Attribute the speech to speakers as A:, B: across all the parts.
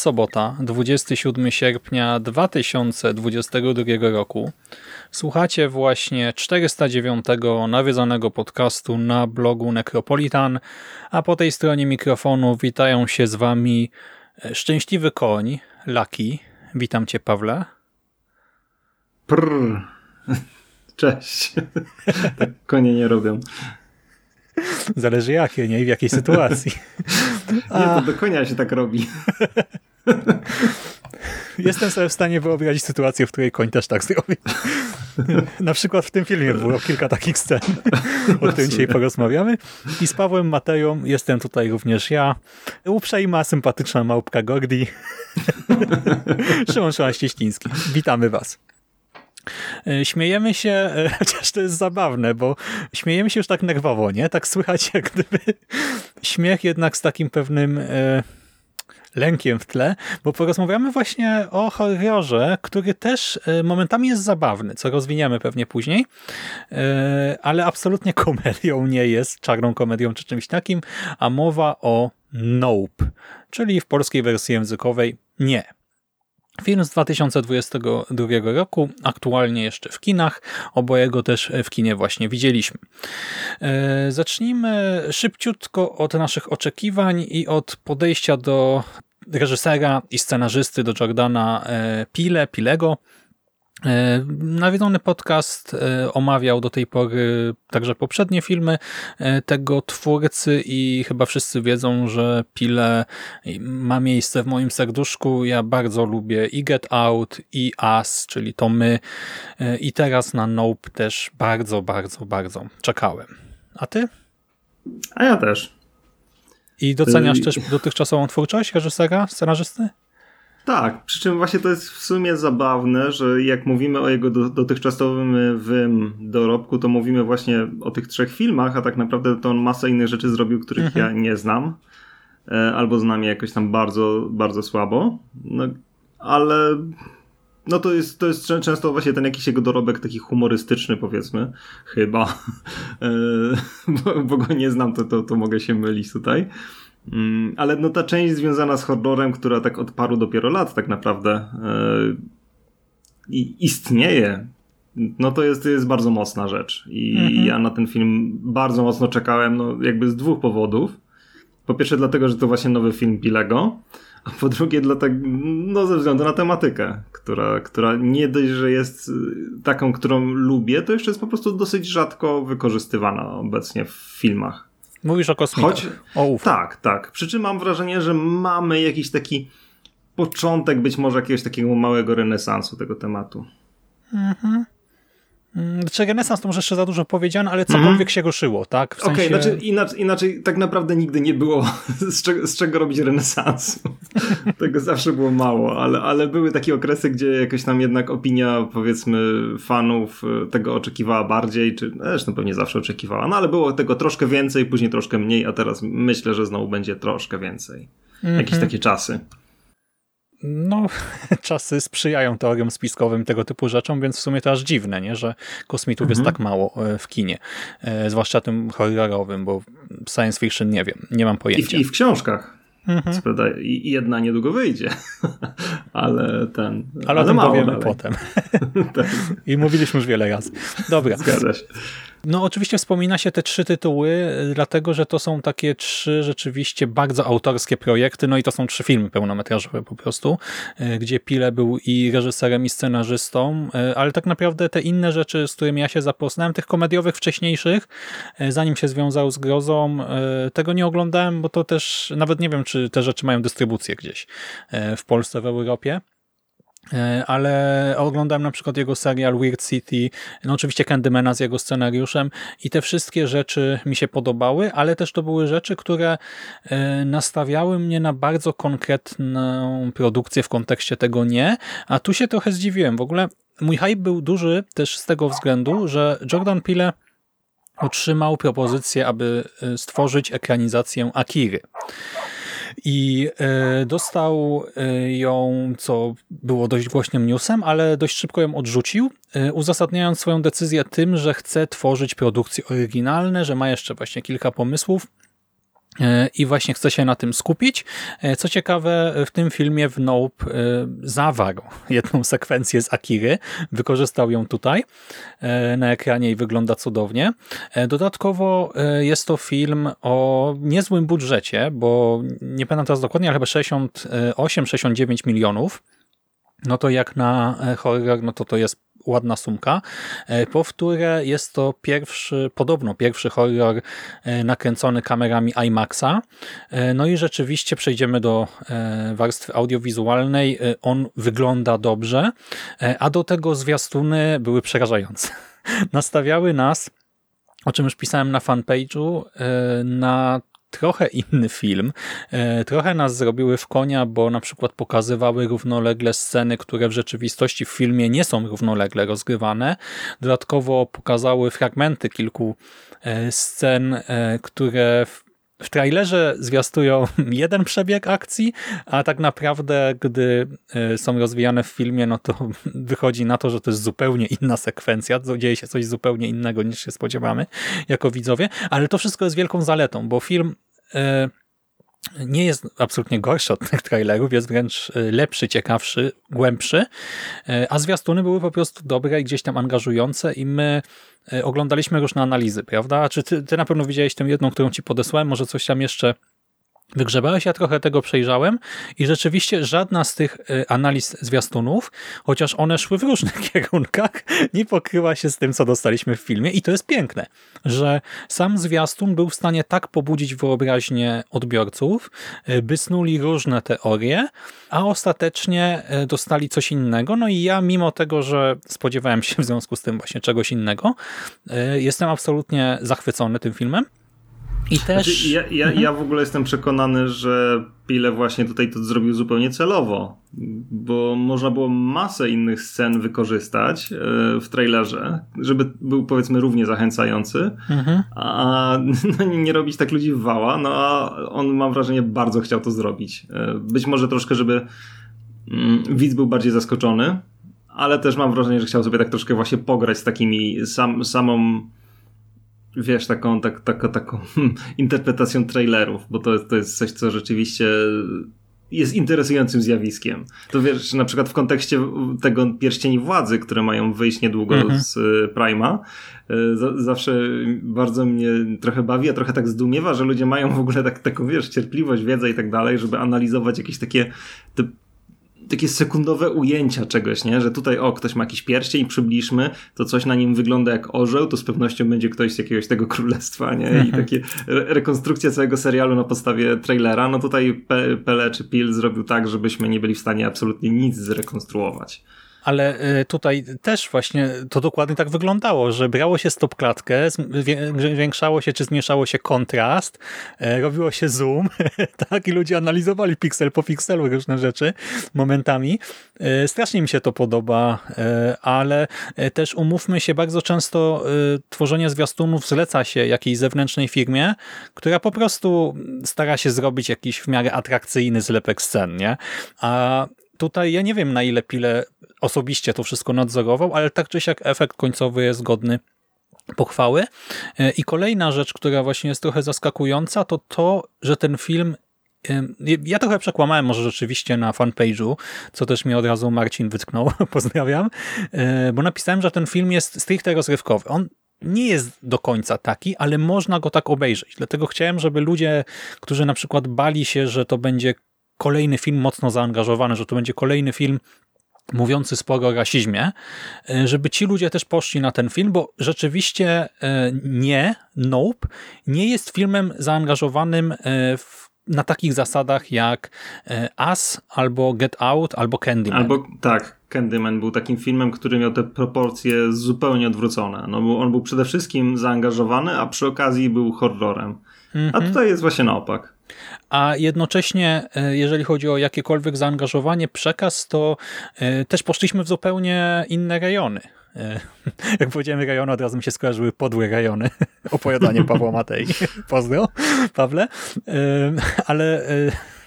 A: Jest sobota, 27 sierpnia 2022 roku. Słuchacie właśnie 409 nawiedzonego podcastu na blogu Necropolitan, a po tej stronie mikrofonu witają się z wami e, szczęśliwy koń, Laki. Witam cię, Pawle.
B: Prr. Cześć. tak konie nie robią.
A: Zależy jakie, nie? I w jakiej sytuacji.
B: Nie, to do konia się tak robi.
A: Jestem sobie w stanie wyobrazić sytuację, w której koń też tak zrobi. Na przykład w tym filmie było kilka takich scen, o którym dzisiaj porozmawiamy. I z Pawłem Mateją jestem tutaj również ja. Uprzejma, sympatyczna małpka Gordi. Szymon Szymaścieśliński. Witamy Was. E, śmiejemy się, e, chociaż to jest zabawne, bo śmiejemy się już tak nerwowo, nie? Tak słychać jak gdyby śmiech jednak z takim pewnym e, lękiem w tle, bo porozmawiamy właśnie o horrorze, który też momentami jest zabawny, co rozwiniemy pewnie później, ale absolutnie komedią nie jest, czarną komedią czy czymś takim, a mowa o Nope, czyli w polskiej wersji językowej nie. Film z 2022 roku, aktualnie jeszcze w kinach, oboje go też w kinie właśnie widzieliśmy. E, zacznijmy szybciutko od naszych oczekiwań i od podejścia do reżysera i scenarzysty, do Jordana e, Pile, Pilego, nawiedzony podcast e, omawiał do tej pory także poprzednie filmy e, tego twórcy i chyba wszyscy wiedzą, że Pile ma miejsce w moim serduszku. Ja bardzo lubię i Get Out, i Us, czyli to my. I teraz na Nope też bardzo, bardzo, bardzo czekałem. A ty?
B: A ja też.
A: I doceniasz też dotychczasową twórczość reżysera, scenarzysty?
B: Tak, przy czym właśnie to jest w sumie zabawne, że jak mówimy o jego do, dotychczasowym dorobku, to mówimy właśnie o tych trzech filmach, a tak naprawdę to on masę innych rzeczy zrobił, których mhm. ja nie znam. E, albo znam je jakoś tam bardzo, bardzo słabo. No, ale no to jest, to jest często właśnie ten jakiś jego dorobek taki humorystyczny powiedzmy, chyba, e, bo, bo go nie znam, to, to, to mogę się mylić tutaj. Mm, ale no ta część związana z horrorem, która tak od paru dopiero lat tak naprawdę yy, istnieje, no to jest, jest bardzo mocna rzecz. I mhm. ja na ten film bardzo mocno czekałem, no jakby z dwóch powodów. Po pierwsze dlatego, że to właśnie nowy film Pilego, a po drugie dlatego, no ze względu na tematykę, która, która nie dość, że jest y, taką, którą lubię, to jeszcze jest po prostu dosyć rzadko wykorzystywana obecnie w filmach.
A: Mówisz o kosmitach. Choć, o UFO.
B: Tak, tak. Przy czym mam wrażenie, że mamy jakiś taki początek być może jakiegoś takiego małego renesansu tego tematu. Mhm.
A: Znaczy renesans to może jeszcze za dużo powiedziane, ale cokolwiek mm. się ruszyło, tak?
B: W Okej, okay, znaczy inaczej, inaczej tak naprawdę nigdy nie było z czego, z czego robić renesansu. Tego zawsze było mało, ale, ale były takie okresy, gdzie jakaś tam jednak opinia powiedzmy fanów e, tego oczekiwała bardziej, czy zresztą pewnie zawsze oczekiwała, no ale było tego troszkę więcej, później troszkę mniej, a teraz myślę, że znowu będzie troszkę więcej. Mm -hmm. Jakieś takie czasy
A: no, czasy sprzyjają teoriom spiskowym tego typu rzeczom, więc w sumie to aż dziwne, nie? że kosmitów mhm. jest tak mało e, w kinie. E, zwłaszcza tym horrorowym, bo science fiction nie wiem, nie mam pojęcia.
B: I w, i w książkach. Mhm. Co prawda jedna niedługo wyjdzie, ale ten...
A: Ale, ale o tym powiemy ale... potem. tak. I mówiliśmy już wiele razy. Dobra.
B: Zgadza się.
A: No oczywiście wspomina się te trzy tytuły, dlatego że to są takie trzy rzeczywiście bardzo autorskie projekty, no i to są trzy filmy pełnometrażowe po prostu, gdzie Pile był i reżyserem i scenarzystą, ale tak naprawdę te inne rzeczy, z którymi ja się zapoznałem, tych komediowych wcześniejszych, zanim się związał z Grozą, tego nie oglądałem, bo to też nawet nie wiem, czy te rzeczy mają dystrybucję gdzieś w Polsce, w Europie. E, ale oglądałem na przykład jego serial Weird City, no oczywiście Candymana z jego scenariuszem i te wszystkie rzeczy mi się podobały, ale też to były rzeczy, które e, nastawiały mnie na bardzo konkretną produkcję w kontekście tego nie, a tu się trochę zdziwiłem. W ogóle mój hype był duży też z tego względu, że Jordan Peele otrzymał propozycję, aby e, stworzyć ekranizację Akiry i e, dostał e, ją, co było dość głośnym newsem, ale dość szybko ją odrzucił, e, uzasadniając swoją decyzję tym, że chce tworzyć produkcje oryginalne, że ma jeszcze właśnie kilka pomysłów i właśnie chcę się na tym skupić. E, co ciekawe, w tym filmie w Nope e, zawarł jedną sekwencję z Akiry, wykorzystał ją tutaj na ekranie i wygląda cudownie. Dodatkowo jest to film o niezłym budżecie, bo nie pamiętam teraz dokładnie, ale chyba 68-69 milionów. No to jak na horror, no to to jest ładna sumka. E, Powtórę jest to pierwszy, podobno pierwszy horror e, nakręcony kamerami IMAXa. E, no i rzeczywiście przejdziemy do warstwy audiowizualnej. On wygląda dobrze, a do tego zwiastuny były przerażające. Nastawiały nas o czym już pisałem na fanpage'u, na trochę inny film. E, trochę nas zrobiły w konia, bo na przykład pokazywały równolegle sceny, które w rzeczywistości w filmie nie są równolegle rozgrywane. Dodatkowo pokazały fragmenty kilku e, scen, e, które trailerze zwiastują jeden przebieg akcji, a tak naprawdę, gdy są rozwijane w filmie, no to wychodzi na to, że to jest zupełnie inna sekwencja, dzieje się coś zupełnie innego niż się spodziewamy jako widzowie, ale to wszystko jest wielką zaletą, bo film e, nie jest absolutnie gorszy od tych trailerów, jest wręcz e, lepszy, ciekawszy, głębszy, e, a zwiastuny były po prostu dobre i gdzieś tam angażujące i my oglądaliśmy różne analizy, prawda? Czy ty, ty na pewno widziałeś tę jedną, którą ci podesłałem, może coś tam jeszcze Wygrzebałeś, ja trochę tego przejrzałem i rzeczywiście żadna z tych y, analiz zwiastunów, chociaż one szły w różnych kierunkach, nie pokryła się z tym, co dostaliśmy w filmie i to jest piękne, że sam zwiastun był w stanie tak pobudzić wyobraźnię odbiorców, y, by snuli różne teorie, a ostatecznie y, dostali coś innego. No i ja, mimo tego, że spodziewałem się w związku z tym właśnie czegoś innego, jestem absolutnie zachwycony tym filmem. I też... Znaczy,
B: ja, ja, mhm. ja w ogóle jestem przekonany, że Pile właśnie tutaj to zrobił zupełnie celowo, bo można było masę innych scen wykorzystać e, w trailerze, żeby był powiedzmy równie zachęcający, mhm. a no, nie robić tak ludzi w wała, no a on mam wrażenie bardzo chciał to zrobić. E, być może troszkę, żeby mm, widz był bardziej zaskoczony, ale też mam wrażenie, że chciał sobie tak troszkę właśnie pograć z takimi sam, samą wiesz, taką, tak, tak, taką hmm, interpretacją trailerów, bo to, to jest coś, co rzeczywiście jest interesującym zjawiskiem. To wiesz, na przykład w kontekście tego pierścieni władzy, które mają wyjść niedługo mhm. z y, Prima, y, zawsze bardzo mnie trochę bawi, a trochę tak zdumiewa, że ludzie mają w ogóle tak, taką, wiesz, cierpliwość, wiedzę i tak dalej, żeby analizować jakieś takie te takie sekundowe ujęcia czegoś, nie? Że tutaj, o, ktoś ma jakiś pierścień przybliżmy, to coś na nim wygląda jak orzeł, to z pewnością będzie ktoś z jakiegoś tego królestwa, nie? I mhm. takie re rekonstrukcja całego serialu na podstawie trailera. No tutaj Pe Pele czy Pil zrobił tak, żebyśmy nie byli w stanie absolutnie nic zrekonstruować
A: ale e, tutaj też właśnie to dokładnie tak wyglądało, że brało się stopklatkę, zwiększało się czy zmniejszało się kontrast, e, robiło się zoom, tak, i ludzie analizowali piksel po pikselu różne rzeczy momentami. E, strasznie mi się to podoba, ale też umówmy się, bardzo często tworzenie zwiastunów zleca się jakiejś zewnętrznej firmie, która po prostu stara się zrobić jakiś w miarę atrakcyjny zlepek scen, nie? A tutaj ja nie wiem na ile Pile osobiście to wszystko nadzorował, ale tak czy siak efekt końcowy jest godny pochwały. E, I kolejna rzecz, która właśnie jest trochę zaskakująca, to to, że ten film ja trochę przekłamałem może rzeczywiście na fanpage'u, co też mi od razu Marcin wytknął, pozdrawiam, e, bo napisałem, że ten film jest stricte rozrywkowy. On nie jest do końca taki, ale można go tak obejrzeć. Dlatego chciałem, żeby ludzie, którzy na przykład bali się, że to będzie kolejny film mocno zaangażowany, że to będzie kolejny film mówiący sporo o rasizmie, e, żeby ci ludzie też poszli na ten film, bo rzeczywiście e, nie, Nope, nie jest filmem zaangażowanym e, w, na takich zasadach jak Us, albo Get Out, albo Candyman.
B: Albo tak, Candyman był takim filmem, który miał te proporcje zupełnie odwrócone. No, bo on był przede wszystkim zaangażowany, a przy okazji był horrorem. A
A: Mhm.
B: tutaj jest właśnie na opak.
A: A jednocześnie, e, jeżeli chodzi o jakiekolwiek zaangażowanie, przekaz, to e, też poszliśmy w zupełnie inne rejony. E, Jak powiedziałem rejony, od razu mi się skojarzyły podłe rejony. Opowiadanie Pawła Matei. Pozdro, Pawle. Ale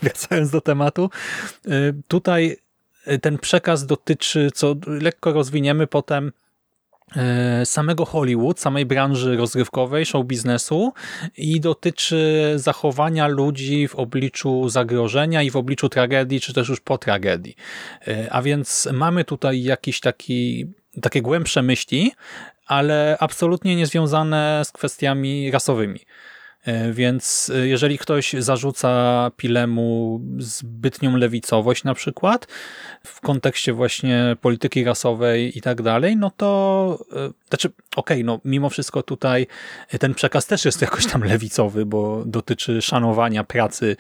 A: wracając do tematu, tutaj ten przekaz dotyczy, co lekko rozwiniemy potem, samego Hollywood, samej branży rozrywkowej, show biznesu i dotyczy zachowania ludzi w obliczu zagrożenia i w obliczu tragedii, czy też już po tragedii. E, A więc mamy tutaj jakiś taki, takie głębsze myśli, ale absolutnie niezwiązane z kwestiami rasowymi. E, Więc e, jeżeli ktoś zarzuca Pilemu zbytnią lewicowość na przykład w kontekście właśnie polityki rasowej i tak dalej, no to e, znaczy okej, no mimo wszystko tutaj ten przekaz też jest jakoś tam lewicowy, bo dotyczy szanowania pracy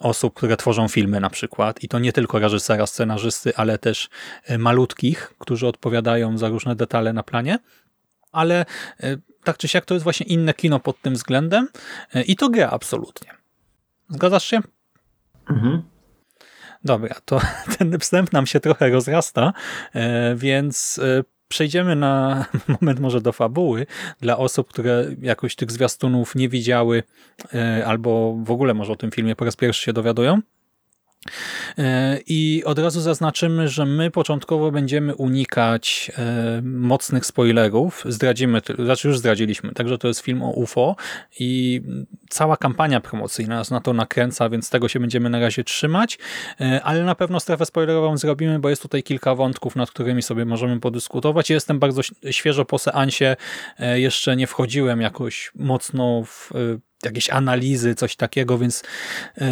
A: osób, które tworzą filmy na przykład. I to nie tylko reżysera, scenarzysty, ale też malutkich, którzy odpowiadają za różne detale na planie, ale tak czy siak to jest właśnie inne kino pod tym względem e, i to gra absolutnie. Zgadzasz się?
B: Mhm.
A: Dobra, to ten wstęp nam się trochę rozrasta, e, więc e, przejdziemy na moment może do fabuły dla osób, które jakoś tych zwiastunów nie widziały albo w ogóle może o tym filmie po raz pierwszy się dowiadują. E, I od razu zaznaczymy, że my początkowo będziemy unikać e, mocnych spoilerów. Zdradzimy, znaczy już zdradziliśmy, także to jest film o UFO i cała kampania promocyjna nas na to nakręca, więc tego się będziemy na razie trzymać, E, ale na pewno strefę spoilerową zrobimy, bo jest tutaj kilka wątków, nad którymi sobie możemy podyskutować. Jestem bardzo świeżo po seansie, jeszcze nie wchodziłem jakoś mocno w jakieś analizy, coś takiego, więc e,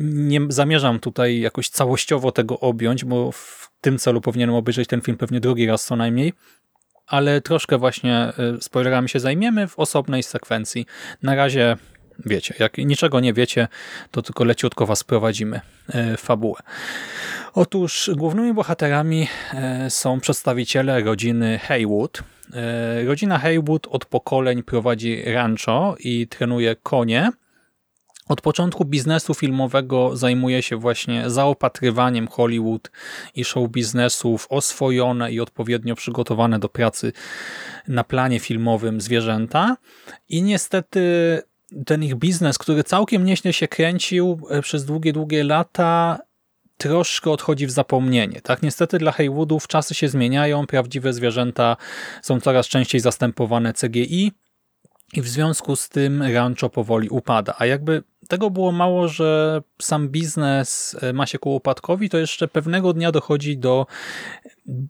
A: nie zamierzam tutaj jakoś całościowo tego objąć, bo w tym celu powinienem obejrzeć ten film pewnie drugi raz co najmniej, ale troszkę właśnie e, spoilerami się zajmiemy w osobnej sekwencji. Na razie wiecie, jak niczego nie wiecie, to tylko leciutko was prowadzimy e, w fabułę. Otóż głównymi bohaterami e, są przedstawiciele rodziny Haywood. E, Rodzina Haywood od pokoleń prowadzi rancho i trenuje konie. Od początku biznesu filmowego zajmuje się właśnie zaopatrywaniem Hollywood i show biznesu oswojone i odpowiednio przygotowane do pracy na planie filmowym zwierzęta. I niestety ten ich biznes, który całkiem nieźle się kręcił e, przez długie, długie lata, troszkę odchodzi w zapomnienie. Tak, niestety dla Haywoodów czasy się zmieniają, prawdziwe zwierzęta są coraz częściej zastępowane CGI i w związku z tym rancho powoli upada. A jakby tego było mało, że sam biznes e, ma się ku upadkowi, to jeszcze pewnego dnia dochodzi do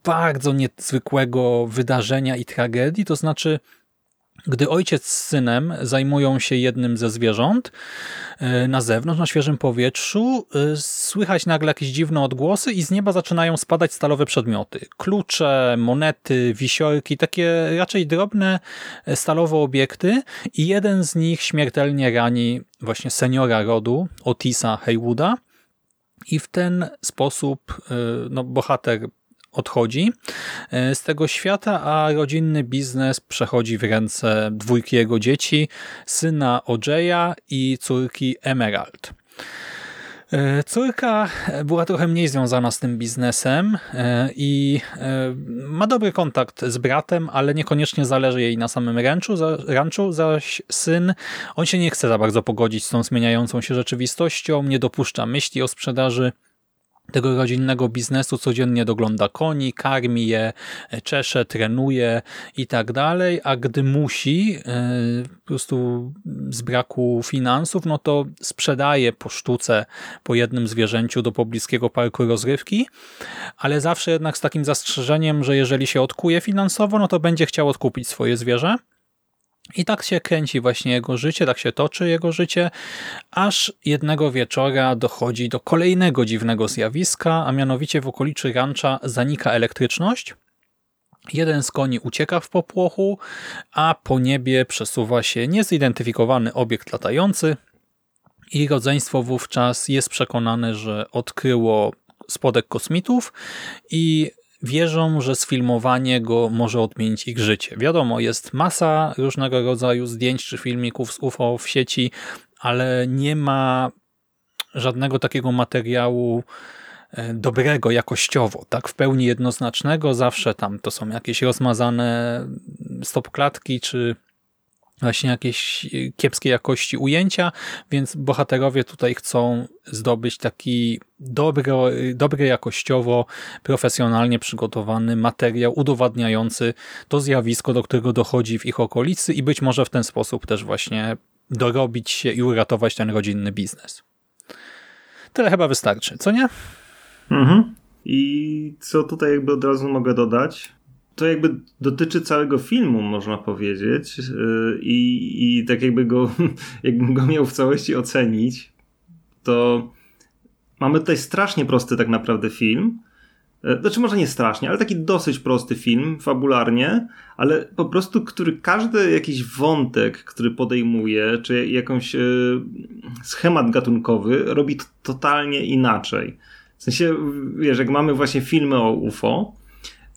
A: bardzo niezwykłego wydarzenia i tragedii, to znaczy gdy ojciec z synem zajmują się jednym ze zwierząt e, na zewnątrz, na świeżym powietrzu, e, słychać nagle jakieś dziwne odgłosy i z nieba zaczynają spadać stalowe przedmioty. Klucze, monety, wisiorki, takie raczej drobne e, stalowe obiekty i jeden z nich śmiertelnie rani właśnie seniora rodu, Otisa Haywooda i w ten sposób no, bohater odchodzi e, z tego świata, a rodzinny biznes przechodzi w ręce dwójki jego dzieci, syna OJ'a i córki Emerald. E, Córka była trochę mniej związana z tym biznesem e, i e, ma dobry kontakt z bratem, ale niekoniecznie zależy jej na samym ranchu, za- ranchu, zaś syn, on się nie chce za bardzo pogodzić z tą zmieniającą się rzeczywistością, nie dopuszcza myśli o sprzedaży tego rodzinnego biznesu, codziennie dogląda koni, karmi je, czesze, trenuje i tak dalej, a gdy musi, e, po prostu z braku finansów, no to sprzedaje po sztuce po jednym zwierzęciu do pobliskiego parku rozrywki, ale zawsze jednak z takim zastrzeżeniem, że jeżeli się odkuje finansowo, no to będzie chciał odkupić swoje zwierzę. I tak się kręci właśnie jego życie, tak się toczy jego życie, aż jednego wieczora dochodzi do kolejnego dziwnego zjawiska, a mianowicie w okolicy rancza zanika elektryczność. Jeden z koni ucieka w popłochu, a po niebie przesuwa się niezidentyfikowany obiekt latający i rodzeństwo wówczas jest przekonane, że odkryło spodek kosmitów i wierzą, że sfilmowanie go może odmienić ich życie. Wiadomo, jest masa różnego rodzaju zdjęć czy filmików z UFO w sieci, ale nie ma żadnego takiego materiału e, dobrego jakościowo, tak w pełni jednoznacznego, zawsze tam to są jakieś rozmazane stopklatki czy właśnie jakieś kiepskiej jakości ujęcia, więc bohaterowie tutaj chcą zdobyć taki dobro, dobry jakościowo, profesjonalnie przygotowany materiał udowadniający to zjawisko, do którego dochodzi w ich okolicy i być może w ten sposób też właśnie dorobić się i uratować ten rodzinny biznes. Tyle chyba wystarczy, co nie?
B: Mhm. I co tutaj jakby od razu mogę dodać, to jakby dotyczy całego filmu, można powiedzieć. Y, I, i tak jakby go, jakbym go miał w całości ocenić, to mamy tutaj strasznie prosty tak naprawdę film. Y, znaczy może nie strasznie, ale taki dosyć prosty film, fabularnie, ale po prostu, który każdy jakiś wątek, który podejmuje, czy jakąś y, schemat gatunkowy robi totalnie inaczej. W sensie, wiesz, jak mamy właśnie filmy o UFO,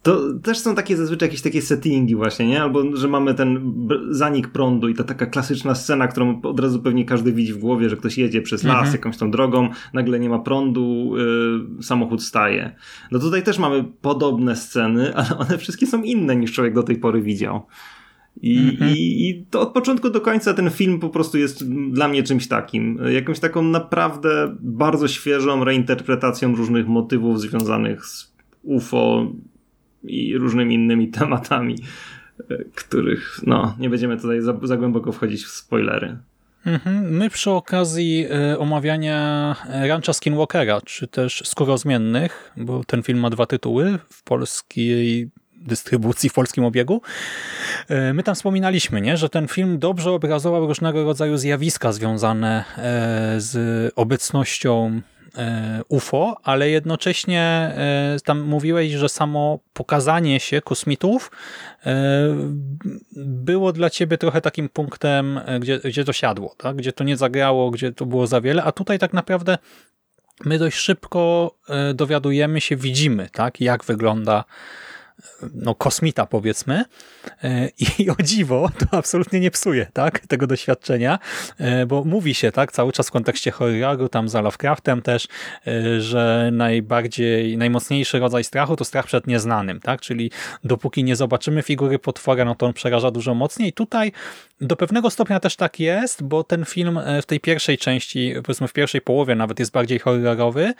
B: to też są takie zazwyczaj jakieś takie settingi właśnie, nie? Albo, że mamy ten zanik prądu i ta taka klasyczna scena, którą od razu pewnie każdy widzi w głowie, że ktoś jedzie przez las mhm. jakąś tą drogą, nagle nie ma prądu, yy, samochód staje. No tutaj też mamy podobne sceny, ale one wszystkie są inne niż człowiek do tej pory widział. I, mhm. i, I to od początku do końca ten film po prostu jest dla mnie czymś takim. Jakąś taką naprawdę bardzo świeżą reinterpretacją różnych motywów związanych z UFO, i różnymi innymi tematami, e, których no, nie będziemy tutaj za, za głęboko wchodzić w spoilery.
A: Mhm. My przy okazji e, omawiania Rancha Skinwalkera, czy też Skórozmiennych, bo ten film ma dwa tytuły w polskiej dystrybucji, w polskim obiegu, e, my tam wspominaliśmy, nie, że ten film dobrze obrazował różnego rodzaju zjawiska związane z obecnością E, UFO, ale jednocześnie e, tam mówiłeś, że samo pokazanie się kosmitów e, było dla ciebie trochę takim punktem, gdzie, gdzie to siadło, tak? gdzie to nie zagrało, gdzie to było za wiele, a tutaj tak naprawdę my dość szybko dowiadujemy się, widzimy, tak, jak wygląda no, kosmita powiedzmy. E, i o dziwo to absolutnie nie psuje tak, tego doświadczenia, e, bo mówi się tak cały czas w kontekście horroru, tam za Lovecraftem też, e, że najbardziej, najmocniejszy rodzaj strachu to strach przed nieznanym, tak, czyli dopóki nie zobaczymy figury potwora, no to on przeraża dużo mocniej. Tutaj do pewnego stopnia też tak jest, bo ten film w tej pierwszej części, powiedzmy w pierwszej połowie nawet jest bardziej horrorowy,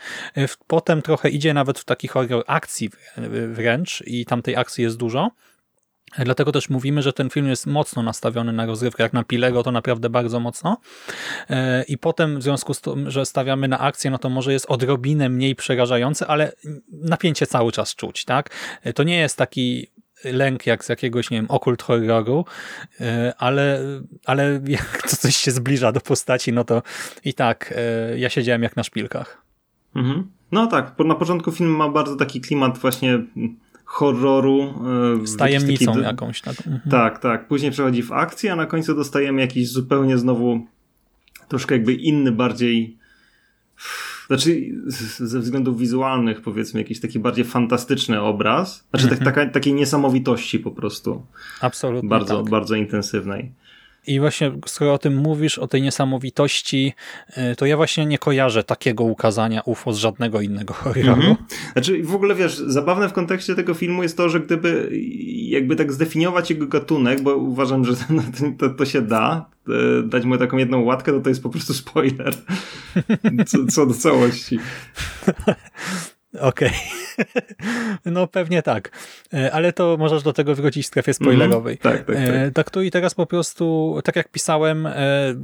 A: potem trochę idzie nawet w taki horror akcji wręcz i tam tej akcji jest dużo. Dlatego też mówimy, że ten film jest mocno nastawiony na rozrywkę, jak na Pilego to naprawdę bardzo mocno. E, I potem w związku z tym, że stawiamy na akcję, no to może jest odrobinę mniej przerażający, ale napięcie cały czas czuć, tak? E, to nie jest taki lęk jak z jakiegoś, nie wiem, okult horroru, e, ale, ale jak to coś się zbliża do postaci, no to i tak ja siedziałem jak na szpilkach.
B: Mhm. No tak, na początku film ma bardzo taki klimat właśnie horroru.
A: E, Z tajemnicą taki... jakąś. Tak.
B: Mhm. tak, tak. Później przechodzi w akcję, a na końcu dostajemy jakiś zupełnie znowu troszkę jakby inny, bardziej znaczy ze względów wizualnych powiedzmy jakiś taki bardziej fantastyczny obraz. Znaczy tak, taka, takiej niesamowitości po prostu.
A: Absolutnie
B: Bardzo,
A: tak.
B: bardzo intensywnej.
A: I właśnie skoro o tym mówisz, o tej niesamowitości, y, to ja właśnie nie kojarzę takiego ukazania UFO z żadnego innego horroru. Mhm.
B: Znaczy w ogóle wiesz, zabawne w kontekście tego filmu jest to, że gdyby jakby tak zdefiniować jego gatunek, bo uważam, że to, to się da, e, dać mu taką jedną łatkę, to to jest po prostu spoiler co, co do całości.
A: Okej. Okay. no pewnie tak. E, ale to możesz do tego wrócić w strefie spoilerowej.
B: Mhm. Tak, tak, tak.
A: E, tak tu i teraz po prostu, tak jak pisałem, e,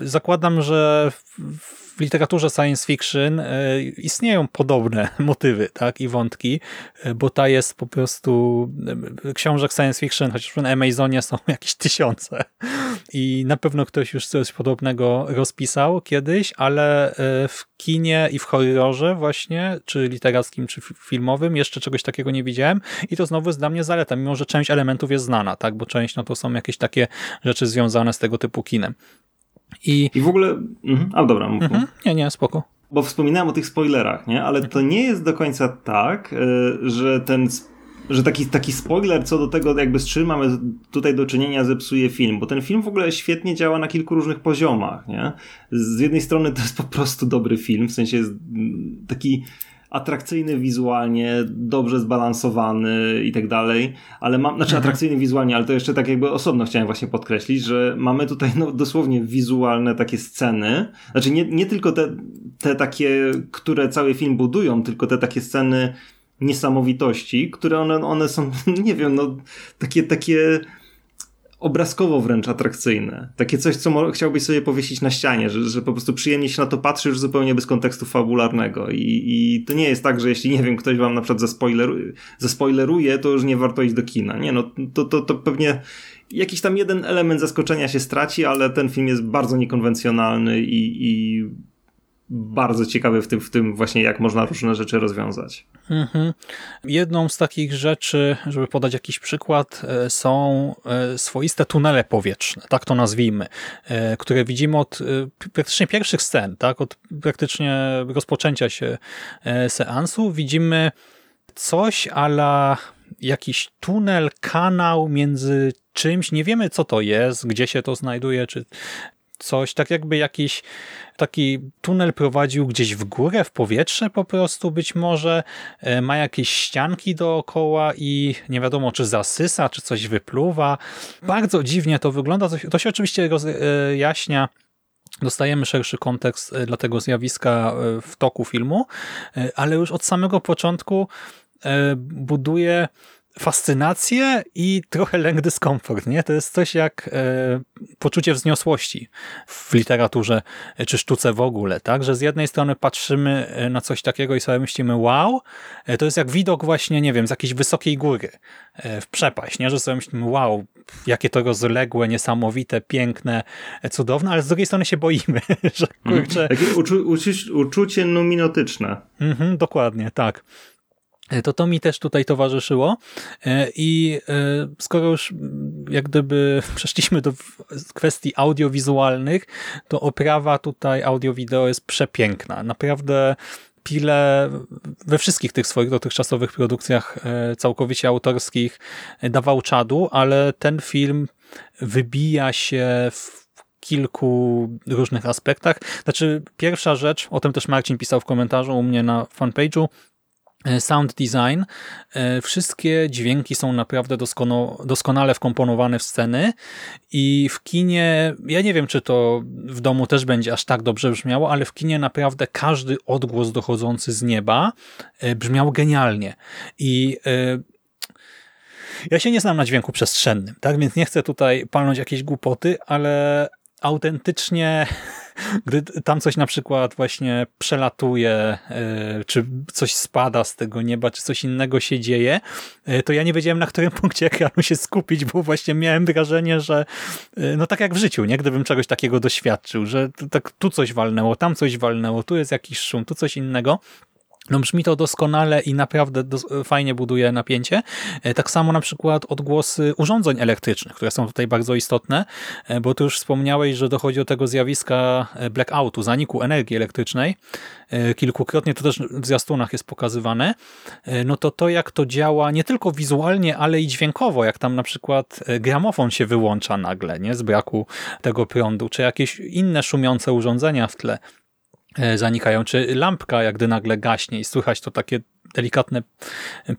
A: zakładam, że w w literaturze science fiction e, istnieją podobne motywy tak i wątki, e, bo ta jest po prostu e, książek science fiction, chociaż na Amazonie są jakieś tysiące i na pewno ktoś już coś podobnego rozpisał kiedyś, ale w kinie i w horrorze właśnie, czy literackim, czy filmowym jeszcze czegoś takiego nie widziałem i to znowu jest dla mnie zaleta, mimo że część elementów jest znana, tak, bo część no to są jakieś takie rzeczy związane z tego typu kinem.
B: I, I w ogóle... Mhm. A dobra, mów. Mhm.
A: Nie, nie, spoko.
B: Bo wspominałem o tych spoilerach, nie? Ale to nie jest do końca tak, e, że ten że taki, taki spoiler co do tego, jakby z czym mamy tutaj do czynienia, zepsuje film, bo ten film w ogóle świetnie działa na kilku różnych poziomach, nie? Z jednej strony to jest po prostu dobry film, w sensie jest taki atrakcyjny wizualnie, dobrze zbalansowany i tak dalej, ale mam, znaczy mhm. atrakcyjny wizualnie, ale to jeszcze tak jakby osobno chciałem właśnie podkreślić, że mamy tutaj no, dosłownie wizualne takie sceny, znaczy nie, nie tylko te, te takie, które cały film budują, tylko te takie sceny niesamowitości, które one, one są, nie wiem, no takie, takie obrazkowo wręcz atrakcyjne. Takie coś, co chciałbyś sobie powiesić na ścianie, że, że po prostu przyjemnie się na to patrzy już zupełnie bez kontekstu fabularnego. I, I to nie jest tak, że jeśli, nie wiem, ktoś wam na przykład zaspoileruje, zaspoileruje to już nie warto iść do kina. Nie, no to, to, to pewnie jakiś tam jeden element zaskoczenia się straci, ale ten film jest bardzo niekonwencjonalny i, i bardzo ciekawy w tym, w tym właśnie, jak można różne rzeczy rozwiązać. Mhm.
A: Jedną z takich rzeczy, żeby podać jakiś przykład, e, są e, swoiste tunele powietrzne, tak to nazwijmy, e, które widzimy od praktycznie pierwszych scen, tak, od praktycznie rozpoczęcia się seansu. Widzimy coś ala jakiś tunel, kanał między czymś, nie wiemy co to jest, gdzie się to znajduje, czy coś, tak jakby jakiś taki tunel prowadził gdzieś w górę, w powietrze po prostu być może, e, ma jakieś ścianki dookoła i nie wiadomo czy zasysa, czy coś wypluwa. Bardzo dziwnie to wygląda, to się oczywiście rozjaśnia Dostajemy szerszy kontekst e, dla tego zjawiska e, w toku filmu, ale już od samego początku buduje fascynację i trochę lęk dyskomfort. Nie? To jest coś jak e, poczucie wzniosłości w literaturze czy sztuce w ogóle. Tak? Że z jednej strony patrzymy e, na coś takiego i sobie myślimy wow, e, to jest jak widok właśnie, nie wiem, z jakiejś wysokiej góry e, w przepaść. Nie? Że sobie myślimy wow, jakie to rozległe, niesamowite, piękne, cudowne, ale z drugiej strony się boimy. że kurczę...
B: Takie uczu uczucie numinotyczne.
A: Mhm, dokładnie, tak. E, to to mi też tutaj towarzyszyło e, i e, skoro już jak gdyby przeszliśmy do kwestii audiowizualnych, to oprawa tutaj audio-wideo jest przepiękna. Naprawdę Pile we wszystkich tych swoich dotychczasowych produkcjach całkowicie autorskich dawał czadu, ale ten film wybija się w kilku różnych aspektach. Znaczy, pierwsza rzecz, o tym też Marcin pisał w komentarzu u mnie na fanpage'u, sound design. E, wszystkie dźwięki są naprawdę doskonale wkomponowane w sceny i w kinie, ja nie wiem, czy to w domu też będzie aż tak dobrze brzmiało, ale w kinie naprawdę każdy odgłos dochodzący z nieba e, brzmiał genialnie. I ja się nie znam na dźwięku przestrzennym, tak? więc nie chcę tutaj palnąć jakieś głupoty, ale autentycznie gdy tam coś na przykład właśnie przelatuje, e, czy coś spada z tego nieba, czy coś innego się dzieje, e, to ja nie wiedziałem na którym punkcie ekranu się skupić, bo właśnie miałem wrażenie, że e, no tak jak w życiu, nie? Gdybym czegoś takiego doświadczył, że tak tu coś walnęło, tam coś walnęło, tu jest jakiś szum, tu coś innego. No brzmi to doskonale i naprawdę fajnie buduje napięcie. E, tak samo na przykład odgłosy urządzeń elektrycznych, które są tutaj bardzo istotne, e, bo tu już wspomniałeś, że dochodzi do tego zjawiska e, blackoutu, zaniku energii elektrycznej. Kilkukrotnie to też w zwiastunach jest pokazywane. No to to, jak to działa nie tylko wizualnie, ale i dźwiękowo, jak tam na przykład gramofon się wyłącza nagle, nie, z braku tego prądu, czy jakieś inne szumiące urządzenia w tle zanikają, czy lampka jak gdy nagle gaśnie i słychać to takie delikatne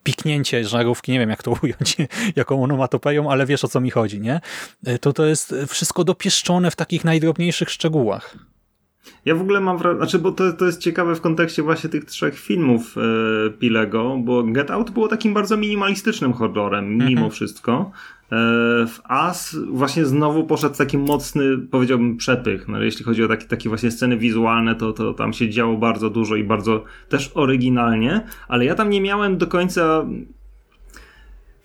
A: piknięcie żarówki, nie wiem jak to ująć, jaką onomatopeją, ale wiesz o co mi chodzi, nie? E, to to jest wszystko dopieszczone w takich najdrobniejszych szczegółach.
B: Ja w ogóle mam wrażenie, znaczy, bo to, to jest ciekawe w kontekście właśnie tych trzech filmów e, Pilego, bo Get Out było takim bardzo minimalistycznym horrorem, mimo mhm. wszystko. E, w As właśnie znowu poszedł taki mocny, powiedziałbym, przepych. No, jeśli chodzi o takie, takie właśnie sceny wizualne, to, to tam się działo bardzo dużo i bardzo też oryginalnie, ale ja tam nie miałem do końca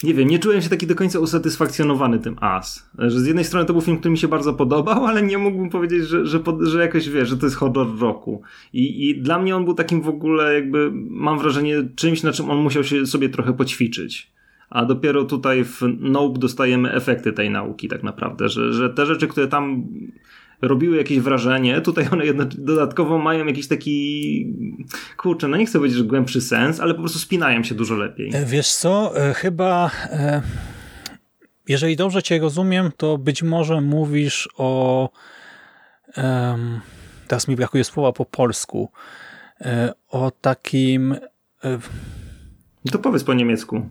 B: nie wiem, nie czułem się taki do końca usatysfakcjonowany tym As. Że z jednej strony to był film, który mi się bardzo podobał, ale nie mógłbym powiedzieć, że, że, że jakoś wiesz, że to jest horror roku. I, I dla mnie on był takim w ogóle jakby, mam wrażenie, czymś, na czym on musiał się sobie trochę poćwiczyć. A dopiero tutaj w Nope dostajemy efekty tej nauki tak naprawdę, że, że te rzeczy, które tam robiły jakieś wrażenie. Tutaj one dodatkowo mają jakiś taki, kurczę, no nie chcę powiedzieć, że głębszy sens, ale po prostu spinają się dużo lepiej.
A: E, wiesz co, e, chyba e, jeżeli dobrze cię rozumiem, to być może mówisz o teraz mi brakuje słowa po polsku o takim
B: to powiedz po niemiecku.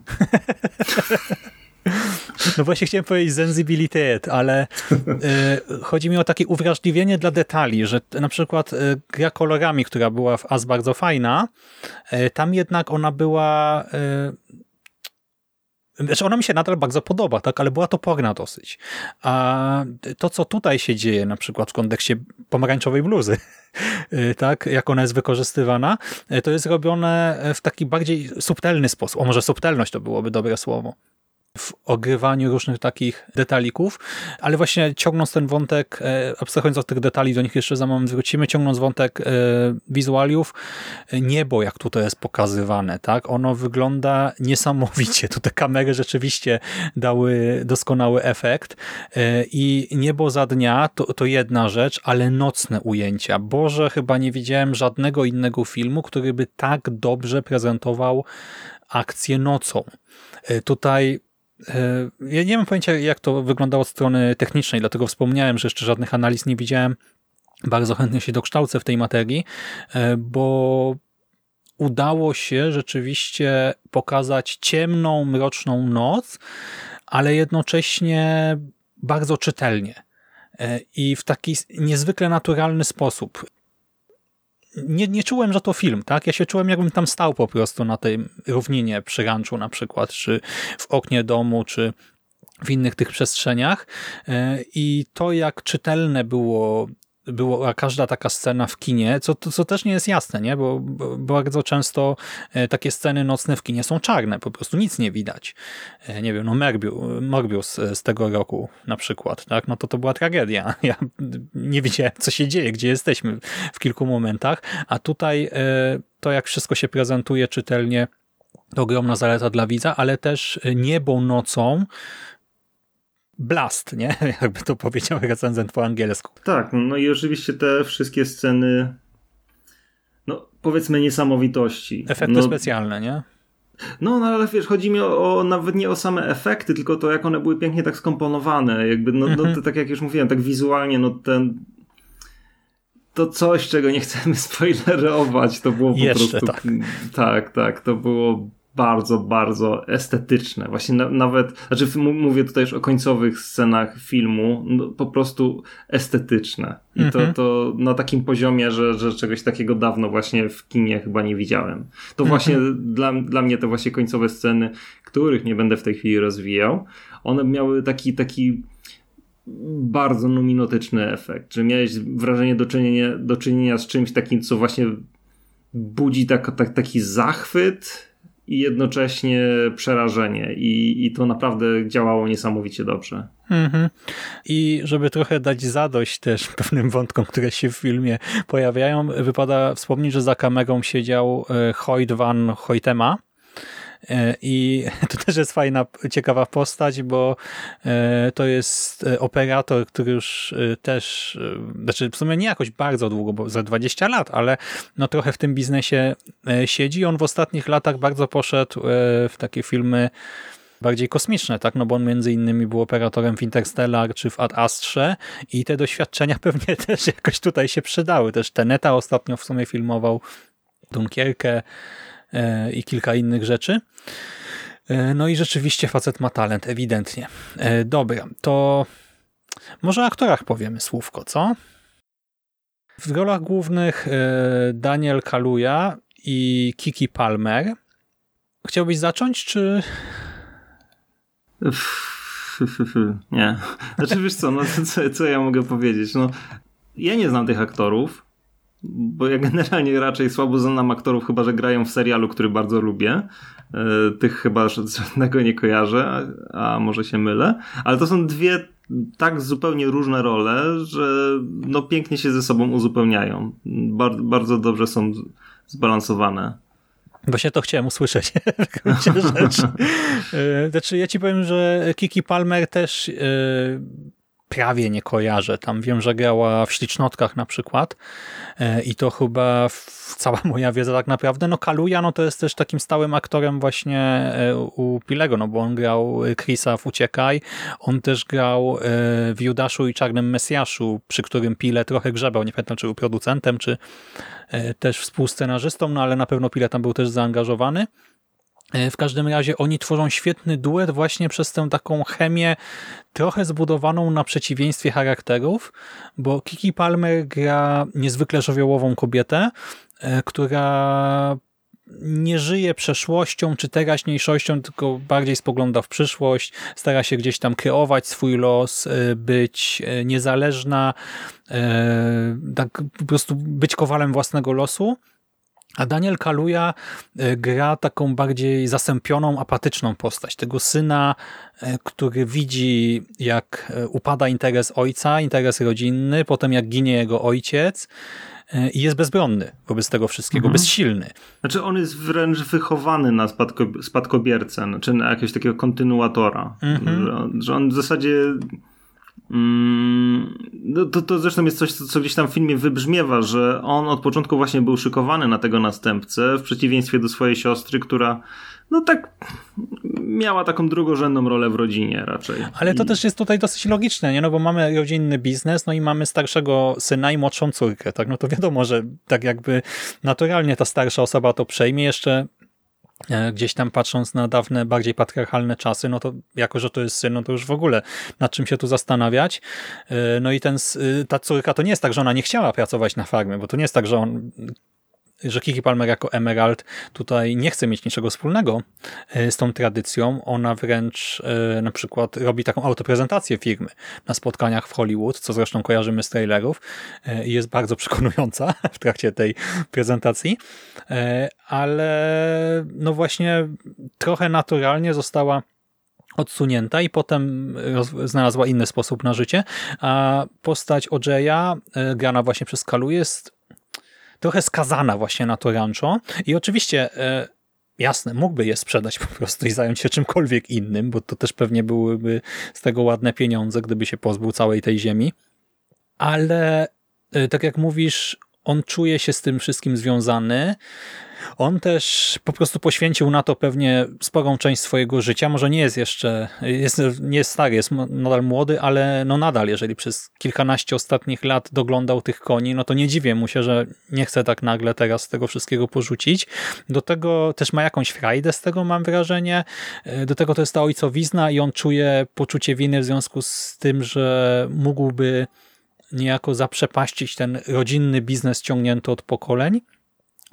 A: No właśnie chciałem powiedzieć sensibilität, ale y, chodzi mi o takie uwrażliwienie dla detali, że na przykład y, gra kolorami, która była w As bardzo fajna, y, tam jednak ona była znaczy ona mi się nadal bardzo podoba, tak, ale była toporna dosyć. A to, co tutaj się dzieje, na przykład w kontekście pomarańczowej bluzy, tak, jak ona jest wykorzystywana, to jest robione w taki bardziej subtelny sposób. O, może subtelność to byłoby dobre słowo w ogrywaniu różnych takich detalików, ale właśnie ciągnąc ten wątek, e, abstrahując od tych detali, do nich jeszcze za moment wrócimy, ciągnąc wątek e, wizualiów, e, niebo jak tutaj jest pokazywane, tak, ono wygląda niesamowicie, tu te kamery rzeczywiście dały doskonały efekt i niebo za dnia to, to jedna rzecz, ale nocne ujęcia, Boże, chyba nie widziałem żadnego innego filmu, który by tak dobrze prezentował akcję nocą. Tutaj ja nie mam pojęcia, jak to wyglądało od strony technicznej, dlatego wspomniałem, że jeszcze żadnych analiz nie widziałem. Bardzo chętnie się dokształcę w tej materii, e, bo udało się rzeczywiście pokazać ciemną, mroczną noc, ale jednocześnie bardzo czytelnie e, i w taki niezwykle naturalny sposób nie, nie czułem, że to film, tak? Ja się czułem, jakbym tam stał po prostu na tej równinie przy ranczu na przykład, czy w oknie domu, czy w innych tych przestrzeniach e, i to jak czytelne było była każda taka scena w kinie, co, co też nie jest jasne, nie? Bo, bo bardzo często e, takie sceny nocne w kinie są czarne, po prostu nic nie widać. E, nie wiem, no Morbius, Morbius z tego roku na przykład, tak? No to to była tragedia. Ja nie wiedziałem, co się dzieje, gdzie jesteśmy w kilku momentach, a tutaj e, to, jak wszystko się prezentuje czytelnie, to ogromna zaleta dla widza, ale też niebo nocą blast, nie? Jakby to powiedział recenzent po angielsku.
B: Tak, no i oczywiście te wszystkie sceny, no powiedzmy niesamowitości.
A: Efekty
B: no,
A: specjalne, nie?
B: No, no ale wiesz, chodzi mi o, o, nawet nie o same efekty, tylko to, jak one były pięknie tak skomponowane. Jakby, no, no to, tak jak już mówiłem, tak wizualnie, no ten to coś, czego nie chcemy spoilerować, to było po
A: Jeszcze
B: prostu.
A: Tak.
B: tak, tak, to było bardzo, bardzo estetyczne. Właśnie na, nawet, znaczy mówię tutaj już o końcowych scenach filmu, no, po prostu estetyczne. I to, mhm. to na takim poziomie, że, że czegoś takiego dawno właśnie w kinie chyba nie widziałem. To mhm. właśnie dla, dla mnie te właśnie końcowe sceny, których nie będę w tej chwili rozwijał, one miały taki, taki bardzo numinotyczny efekt, że miałeś wrażenie do czynienia, do czynienia z czymś takim, co właśnie budzi tak, tak, taki zachwyt, i jednocześnie przerażenie. I, i to naprawdę działało niesamowicie dobrze.
A: Mhm. I żeby trochę dać zadość też pewnym wątkom, które się w filmie pojawiają, wypada wspomnieć, że za kamerą siedział e, Hoyt van Hoytema, I to też jest fajna, ciekawa postać, bo e, to jest e, operator, który już też, znaczy w sumie nie jakoś bardzo długo, bo za 20 lat, ale no trochę w tym biznesie siedzi. On w ostatnich latach bardzo poszedł w takie filmy bardziej kosmiczne, tak? No bo on między innymi był operatorem w Interstellar czy w Ad Astrze i te doświadczenia pewnie też jakoś tutaj się przydały. Też Teneta ostatnio w sumie filmował, Dunkierkę, E, i kilka innych rzeczy. E, no i rzeczywiście facet ma talent, ewidentnie. E, dobra, to może o aktorach powiemy słówko, co? W rolach głównych e, Daniel Kaluja i Kiki Palmer. Chciałbyś zacząć, czy...
B: Nie. Znaczy wiesz co, no, co, co ja mogę powiedzieć? No, ja nie znam tych aktorów, bo ja generalnie raczej słabo znam aktorów, chyba że grają w serialu, który bardzo lubię. E, tych chyba żadnego nie kojarzę, a, może się mylę. Ale to są dwie tak zupełnie różne role, że no pięknie się ze sobą uzupełniają. Bar bardzo dobrze są zbalansowane.
A: Właśnie to chciałem usłyszeć rzeczy. E, znaczy ja ci powiem, że Kiki Palmer też e, prawie nie kojarzę. Tam wiem, że grała w Ślicznotkach na przykład e, i to chyba cała moja wiedza tak naprawdę. No Kaluja no to jest też takim stałym aktorem właśnie u Pilego, no bo on grał Chrisa w Uciekaj, on też grał w Judaszu i Czarnym Mesjaszu, przy którym Pile trochę grzebał, nie pamiętam czy był producentem, czy E, też współscenarzystą, no ale na pewno Pile tam był też zaangażowany. E, w każdym razie oni tworzą świetny duet właśnie przez tę taką chemię trochę zbudowaną na przeciwieństwie charakterów, bo Kiki Palmer gra niezwykle żywiołową kobietę, e, która nie żyje przeszłością czy teraźniejszością, tylko bardziej spogląda w przyszłość, stara się gdzieś tam kreować swój los, e, być niezależna, tak po prostu być kowalem własnego losu. A Daniel Kaluja gra taką bardziej zasępioną, apatyczną postać. Tego syna, który widzi, jak upada interes ojca, interes rodzinny, potem jak ginie jego ojciec E, i jest bezbronny wobec tego wszystkiego, mhm. bezsilny.
B: Znaczy on jest wręcz wychowany na spadko, spadkobiercę, czy na jakiegoś takiego kontynuatora. Mhm. Że, on w zasadzie no to, to zresztą jest coś, co gdzieś tam w filmie wybrzmiewa, że on od początku właśnie był szykowany na tego następcę, w przeciwieństwie do swojej siostry, która no tak miała taką drugorzędną rolę w rodzinie raczej.
A: Ale to I... też jest tutaj dosyć logiczne, nie? No bo mamy rodzinny biznes, no i mamy starszego syna i młodszą córkę, tak? No to wiadomo, że tak jakby naturalnie ta starsza osoba to przejmie jeszcze gdzieś tam patrząc na dawne, bardziej patriarchalne czasy, no to jako, że to jest syn, no to już w ogóle nad czym się tu zastanawiać. E, no i ten, ta córka to nie jest tak, że ona nie chciała pracować na farmie, bo to nie jest tak, że on że Kiki Palmer jako Emerald tutaj nie chce mieć niczego wspólnego e, z tą tradycją. Ona wręcz e, na przykład robi taką autoprezentację firmy na spotkaniach w Hollywood, co zresztą kojarzymy z trailerów e, i jest bardzo przekonująca w trakcie tej prezentacji, ale no właśnie trochę naturalnie została odsunięta i potem znalazła inny sposób na życie, a postać Ojeya, grana właśnie przez Kalu, jest trochę skazana właśnie na to rancho. I oczywiście e, jasne, mógłby je sprzedać po prostu i zająć się czymkolwiek innym, bo to też pewnie byłyby z tego ładne pieniądze, gdyby się pozbył całej tej ziemi, ale e, tak jak mówisz, on czuje się z tym wszystkim związany, on też po prostu poświęcił na to pewnie sporą część swojego życia. Może nie jest jeszcze, jest, nie jest stary, jest nadal młody, ale no nadal, jeżeli przez kilkanaście ostatnich lat doglądał tych koni, no to nie dziwię mu się, że nie chce tak nagle teraz tego wszystkiego porzucić. Do tego też ma jakąś frajdę z tego, mam wrażenie. Do tego to jest ta ojcowizna i on czuje poczucie winy w związku z tym, że mógłby niejako zaprzepaścić ten rodzinny biznes ciągnięty od pokoleń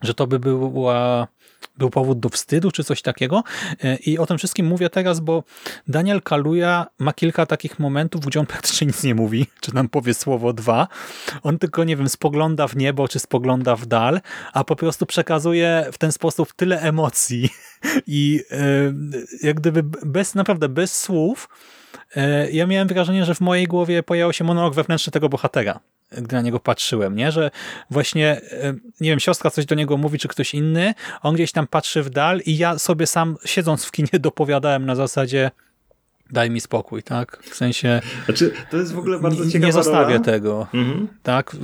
A: że to by była, był powód do wstydu, czy coś takiego. E, I o tym wszystkim mówię teraz, bo Daniel Kaluja ma kilka takich momentów, gdzie on praktycznie nic nie mówi, czy nam powie słowo dwa. On tylko, nie wiem, spogląda w niebo, czy spogląda w dal, a po prostu przekazuje w ten sposób tyle emocji i e, jak gdyby bez, naprawdę bez słów, e, ja miałem wrażenie, że w mojej głowie pojawił się monolog wewnętrzny tego bohatera na niego patrzyłem, nie? Że właśnie, e, nie wiem, siostra coś do niego mówi, czy ktoś inny, on gdzieś tam patrzy w dal i ja sobie sam, siedząc w kinie, dopowiadałem na zasadzie daj mi spokój, tak? W sensie...
B: Znaczy, to jest w ogóle bardzo ciekawe.
A: Nie zostawię rola. tego, mhm. tak?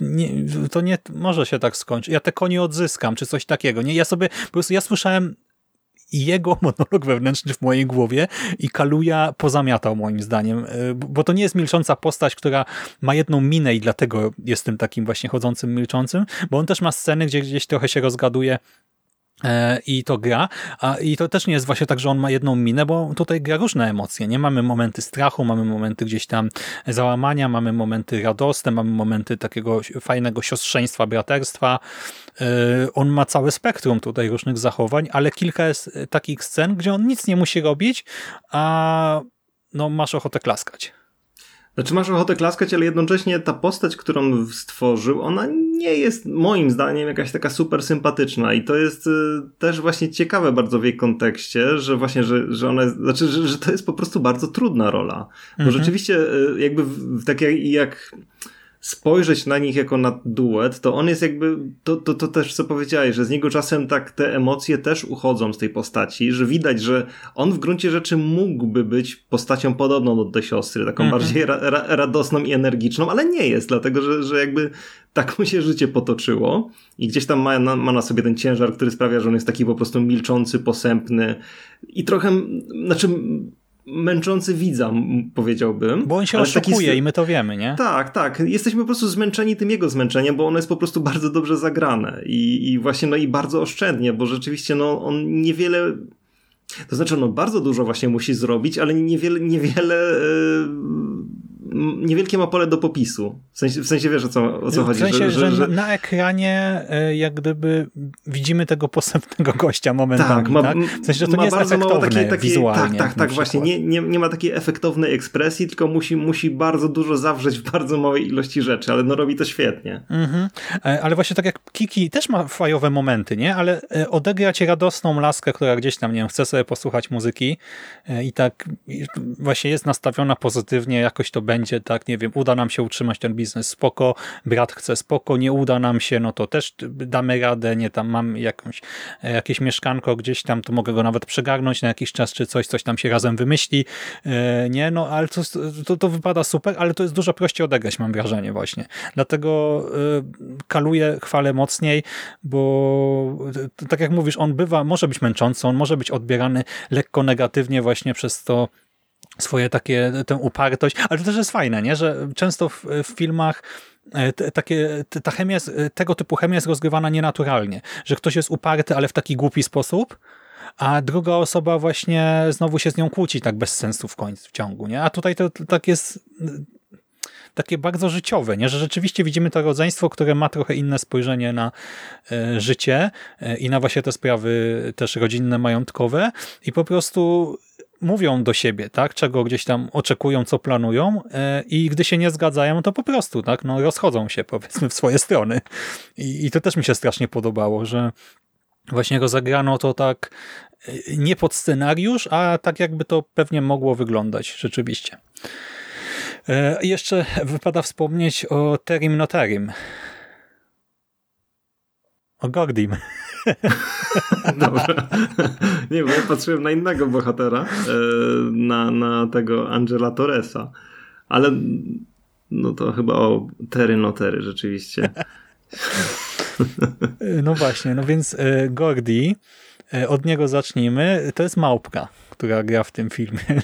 A: Nie, to nie może się tak skończyć. Ja te konie odzyskam, czy coś takiego. Nie, ja sobie, po prostu ja słyszałem i jego monolog wewnętrzny w mojej głowie i Kaluja pozamiatał moim zdaniem, e, bo to nie jest milcząca postać, która ma jedną minę i dlatego jest tym takim właśnie chodzącym, milczącym, bo on też ma sceny, gdzie gdzieś trochę się rozgaduje E, i to gra. A, I to też nie jest właśnie tak, że on ma jedną minę, bo tutaj gra różne emocje. Nie mamy momenty strachu, mamy momenty gdzieś tam załamania, mamy momenty radosne, mamy momenty takiego fajnego siostrzeństwa, braterstwa. E, on ma całe spektrum tutaj różnych zachowań, ale kilka jest takich scen, gdzie on nic nie musi robić, a no masz ochotę klaskać.
B: Znaczy masz ochotę klaskać, ale jednocześnie ta postać, którą stworzył, ona nie jest moim zdaniem jakaś taka super sympatyczna i to jest y, też właśnie ciekawe bardzo w jej kontekście, że właśnie, że, że ona, znaczy, że, że to jest po prostu bardzo trudna rola. Bo mhm. rzeczywiście y, jakby tak jak, jak spojrzeć na nich jako na duet, to on jest jakby, to, to, to też co powiedziałeś, że z niego czasem tak te emocje też uchodzą z tej postaci, że widać, że on w gruncie rzeczy mógłby być postacią podobną do tej siostry, taką mm -hmm. bardziej ra, ra, radosną i energiczną, ale nie jest, dlatego że, że jakby tak mu się życie potoczyło i gdzieś tam ma na, ma na sobie ten ciężar, który sprawia, że on jest taki po prostu milczący, posępny i trochę, znaczy męczący widza, powiedziałbym.
A: Bo on się oszukuje taki... i my to wiemy, nie?
B: Tak, tak. Jesteśmy po prostu zmęczeni tym jego zmęczeniem, bo ono jest po prostu bardzo dobrze zagrane i, i właśnie no i bardzo oszczędnie, bo rzeczywiście no on niewiele to znaczy, on bardzo dużo właśnie musi zrobić, ale niewiele, niewiele yy niewielkie ma pole do popisu. W sensie, w sensie wiesz o co, o co
A: w
B: chodzi.
A: W sensie, że, że, że, na ekranie e, jak gdyby widzimy tego posępnego gościa momentami. Tak, ma, tak? W sensie, że to nie jest bardzo efektowne takie, takie, wizualnie.
B: Tak, tak, tak właśnie. Nie, nie, nie ma takiej efektownej ekspresji, tylko musi, musi bardzo dużo zawrzeć w bardzo małej ilości rzeczy, ale no robi to świetnie.
A: Mhm. E, ale właśnie tak jak Kiki też ma fajowe momenty, nie? Ale e, odegrać radosną laskę, która gdzieś tam, nie wiem, chce sobie posłuchać muzyki i tak właśnie jest nastawiona pozytywnie, jakoś to będzie będzie tak, nie wiem, uda nam się utrzymać ten biznes, spoko, brat chce spoko, nie uda nam się, no to też damy radę, nie tam mam jakąś, e, jakieś mieszkanko gdzieś tam, to mogę go nawet przegarnąć na jakiś czas, czy coś, coś tam się razem wymyśli, e, nie, no ale to, to, to wypada super, ale to jest dużo prościej odegrać, mam wrażenie właśnie. Dlatego e, kaluję, chwalę mocniej, bo tak jak mówisz, on bywa, może być męczący, on może być odbierany lekko negatywnie właśnie przez to, swoje takie, tę upartość, ale to też jest fajne, nie? że często w, w filmach e, takie, ta chemia e, tego typu chemia jest rozgrywana nienaturalnie, że ktoś jest uparty, ale w taki głupi sposób, a druga osoba właśnie znowu się z nią kłóci tak bez sensu w końcu, w ciągu, nie? A tutaj to, to tak jest takie bardzo życiowe, nie? że rzeczywiście widzimy to rodzeństwo, które ma trochę inne spojrzenie na e, życie i na właśnie te sprawy też rodzinne, majątkowe i po prostu mówią do siebie, tak, czego gdzieś tam oczekują, co planują e, i gdy się nie zgadzają, to po prostu tak, no, rozchodzą się powiedzmy w swoje strony. I, I to też mi się strasznie podobało, że właśnie rozegrano to tak e, nie pod scenariusz, a tak jakby to pewnie mogło wyglądać rzeczywiście. E, jeszcze wypada wspomnieć o Terim Notarim. O Gordim.
B: Dobra. Nie, bo ja patrzyłem na innego bohatera, e, na, na tego Angela Torresa, ale no to chyba o Terry Notery rzeczywiście.
A: No właśnie, no więc e, Gordy, e, od niego zacznijmy, to jest małpka, która gra w tym filmie.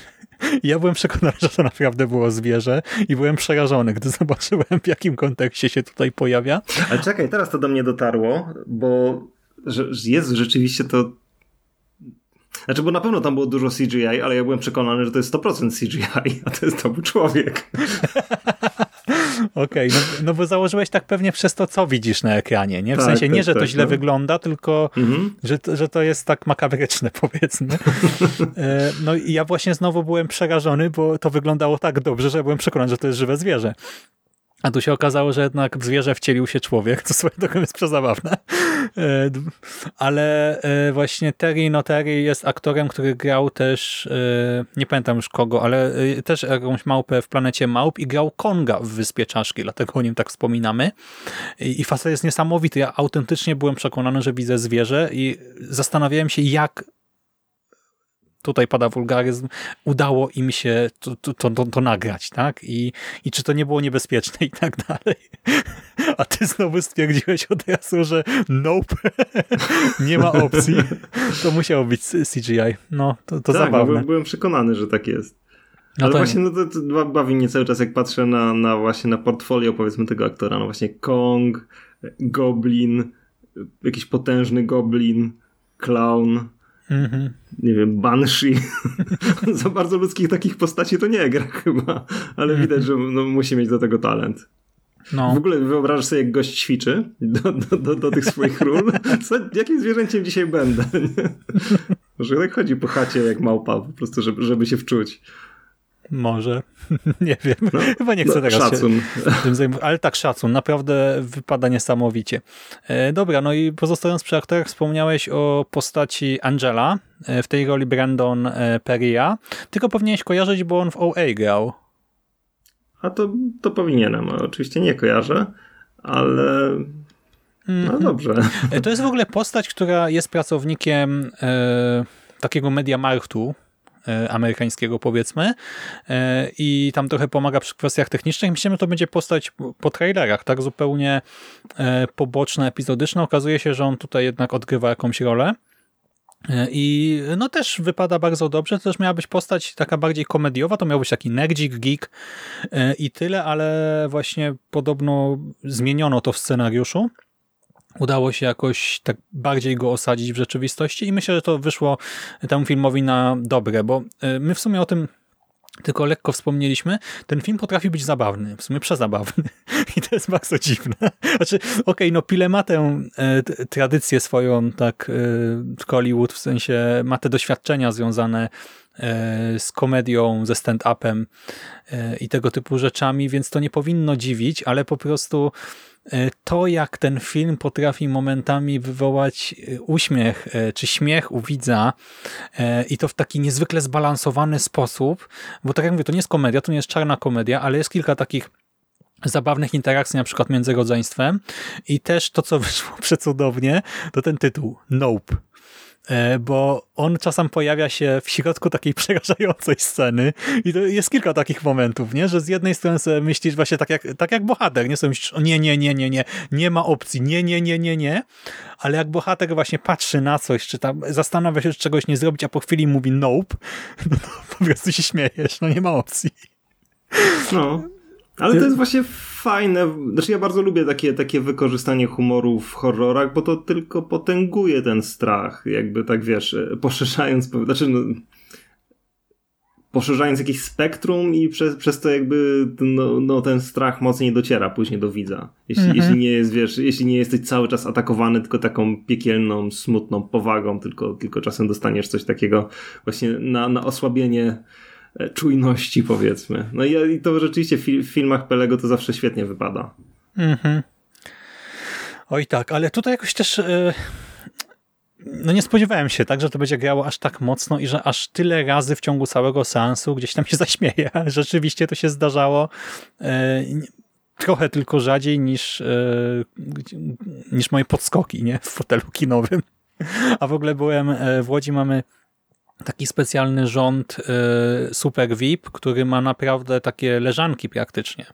A: Ja byłem przekonany, że to naprawdę było zwierzę i byłem przerażony, gdy zobaczyłem, w jakim kontekście się tutaj pojawia.
B: Ale czekaj, teraz to do mnie dotarło, bo że jest rzeczywiście to znaczy, bo na pewno tam było dużo CGI, ale ja byłem przekonany, że to jest 100% CGI, a to jest to był człowiek.
A: Okej, okay, no, no, bo założyłeś tak pewnie przez to, co widzisz na ekranie, nie? W tak, sensie tak, nie, że to tak, źle no. wygląda, tylko mhm. że, że to jest tak makabryczne, powiedzmy. E, no i ja właśnie znowu byłem przerażony, bo to wyglądało tak dobrze, że byłem przekonany, że to jest żywe zwierzę. A tu się okazało, że jednak w zwierzę wcielił się człowiek, co swoją drogą jest przezabawne. E, ale e, właśnie Terry Notary jest aktorem, który grał też, e, nie pamiętam już kogo, ale też jakąś małpę w Planecie Małp i grał Konga w Wyspie Czaszki, dlatego o nim tak wspominamy. I, facet jest niesamowity. Ja autentycznie byłem przekonany, że widzę zwierzę i zastanawiałem się, jak tutaj pada wulgaryzm, udało im się to, to, to, to, nagrać, tak? I, I czy to nie było niebezpieczne i tak dalej. A ty znowu stwierdziłeś od razu, że nope, nie ma opcji. To musiało być CGI. No, to, to
B: tak,
A: zabawne.
B: No, byłem przekonany, że tak jest. No Ale właśnie no to, to bawi mnie cały czas, jak patrzę na, na właśnie na portfolio powiedzmy tego aktora. No właśnie Kong, Goblin, jakiś potężny Goblin, clown,
A: Mhm.
B: nie wiem, Banshee. Za bardzo ludzkich takich postaci to nie gra chyba, ale widać, że no, musi mieć do tego talent.
A: No.
B: W ogóle wyobrażasz sobie, jak gość ćwiczy do, do, do, do tych swoich ról? Co, jakim zwierzęciem dzisiaj będę? Że tak chodzi po chacie jak małpa, po prostu, żeby, żeby się wczuć.
A: Może. nie wiem. Chyba nie chcę
B: No,
A: teraz
B: szacun.
A: się tym zajmować. Ale tak, szacun. Naprawdę wypada niesamowicie. E, dobra, no i pozostając przy aktorach, wspomniałeś o postaci Angela, e, w tej roli Brandon e, Peria. Tylko powinieneś kojarzyć, bo on w OA grał.
B: A to, to powinienem. Oczywiście nie kojarzę, ale no dobrze.
A: E, To jest w ogóle postać, która jest pracownikiem e, takiego Mediamarktu amerykańskiego powiedzmy e, i tam trochę pomaga przy kwestiach technicznych. Myślimy, że to będzie postać po trailerach, tak zupełnie e, poboczna, epizodyczna. Okazuje się, że on tutaj jednak odgrywa jakąś rolę. E, I no też wypada bardzo dobrze, to też miała być postać taka bardziej komediowa, to miał być taki nerdzik, geek e, i tyle, ale właśnie podobno zmieniono to w scenariuszu udało się jakoś tak bardziej go osadzić w rzeczywistości i myślę, że to wyszło temu filmowi na dobre, bo y, my w sumie o tym tylko lekko wspomnieliśmy, ten film potrafi być zabawny, w sumie przezabawny i to jest bardzo dziwne. Znaczy, okej, no Pile ma tę e, tradycję swoją, tak, e, Hollywood, w sensie ma te doświadczenia związane e, z komedią, ze stand-upem e, i tego typu rzeczami, więc to nie powinno dziwić, ale po prostu to, jak ten film potrafi momentami wywołać e, uśmiech e, czy śmiech u widza e, i to w taki niezwykle zbalansowany sposób, bo tak jak mówię, to nie jest komedia, to nie jest czarna komedia, ale jest kilka takich zabawnych interakcji na przykład między rodzeństwem i też to, co wyszło przecudownie, to ten tytuł Nope. E, Bo on czasem pojawia się w środku takiej przerażającej sceny i jest kilka takich momentów, nie? że z jednej strony sobie myślisz właśnie tak jak, tak jak bohater, nie sobie myślisz, o nie, nie, nie, nie, nie, nie ma opcji, nie, nie, nie, nie, nie, ale jak bohater właśnie patrzy na coś, czy tam zastanawia się, czy czegoś nie zrobić, a po chwili mówi nope, no to po prostu się śmiejesz, no nie ma opcji.
B: No. Ale to jest właśnie fajne. Znaczy ja bardzo lubię takie, takie wykorzystanie humoru w horrorach, bo to tylko potęguje ten strach. Jakby tak wiesz, poszerzając, znaczy no, poszerzając jakieś spektrum i przez, przez to jakby no, no, ten strach mocniej dociera później do widza. Jeśli,
A: Mhm.
B: jeśli nie jest, wiesz, jeśli nie jesteś cały czas atakowany tylko taką piekielną, smutną powagą, tylko, tylko czasem dostaniesz coś takiego właśnie na, na osłabienie e, czujności powiedzmy. No i, to rzeczywiście w, fi- w filmach Pelego to zawsze świetnie wypada.
A: Mhm. Oj tak, ale tutaj jakoś też e, no nie spodziewałem się tak, że to będzie grało aż tak mocno i że aż tyle razy w ciągu całego seansu gdzieś tam się zaśmieje. Rzeczywiście to się zdarzało e, trochę tylko rzadziej niż, e, niż moje podskoki nie? w fotelu kinowym. A w ogóle byłem e, w Łodzi, mamy taki specjalny rząd e, Super VIP, który ma naprawdę takie leżanki praktycznie.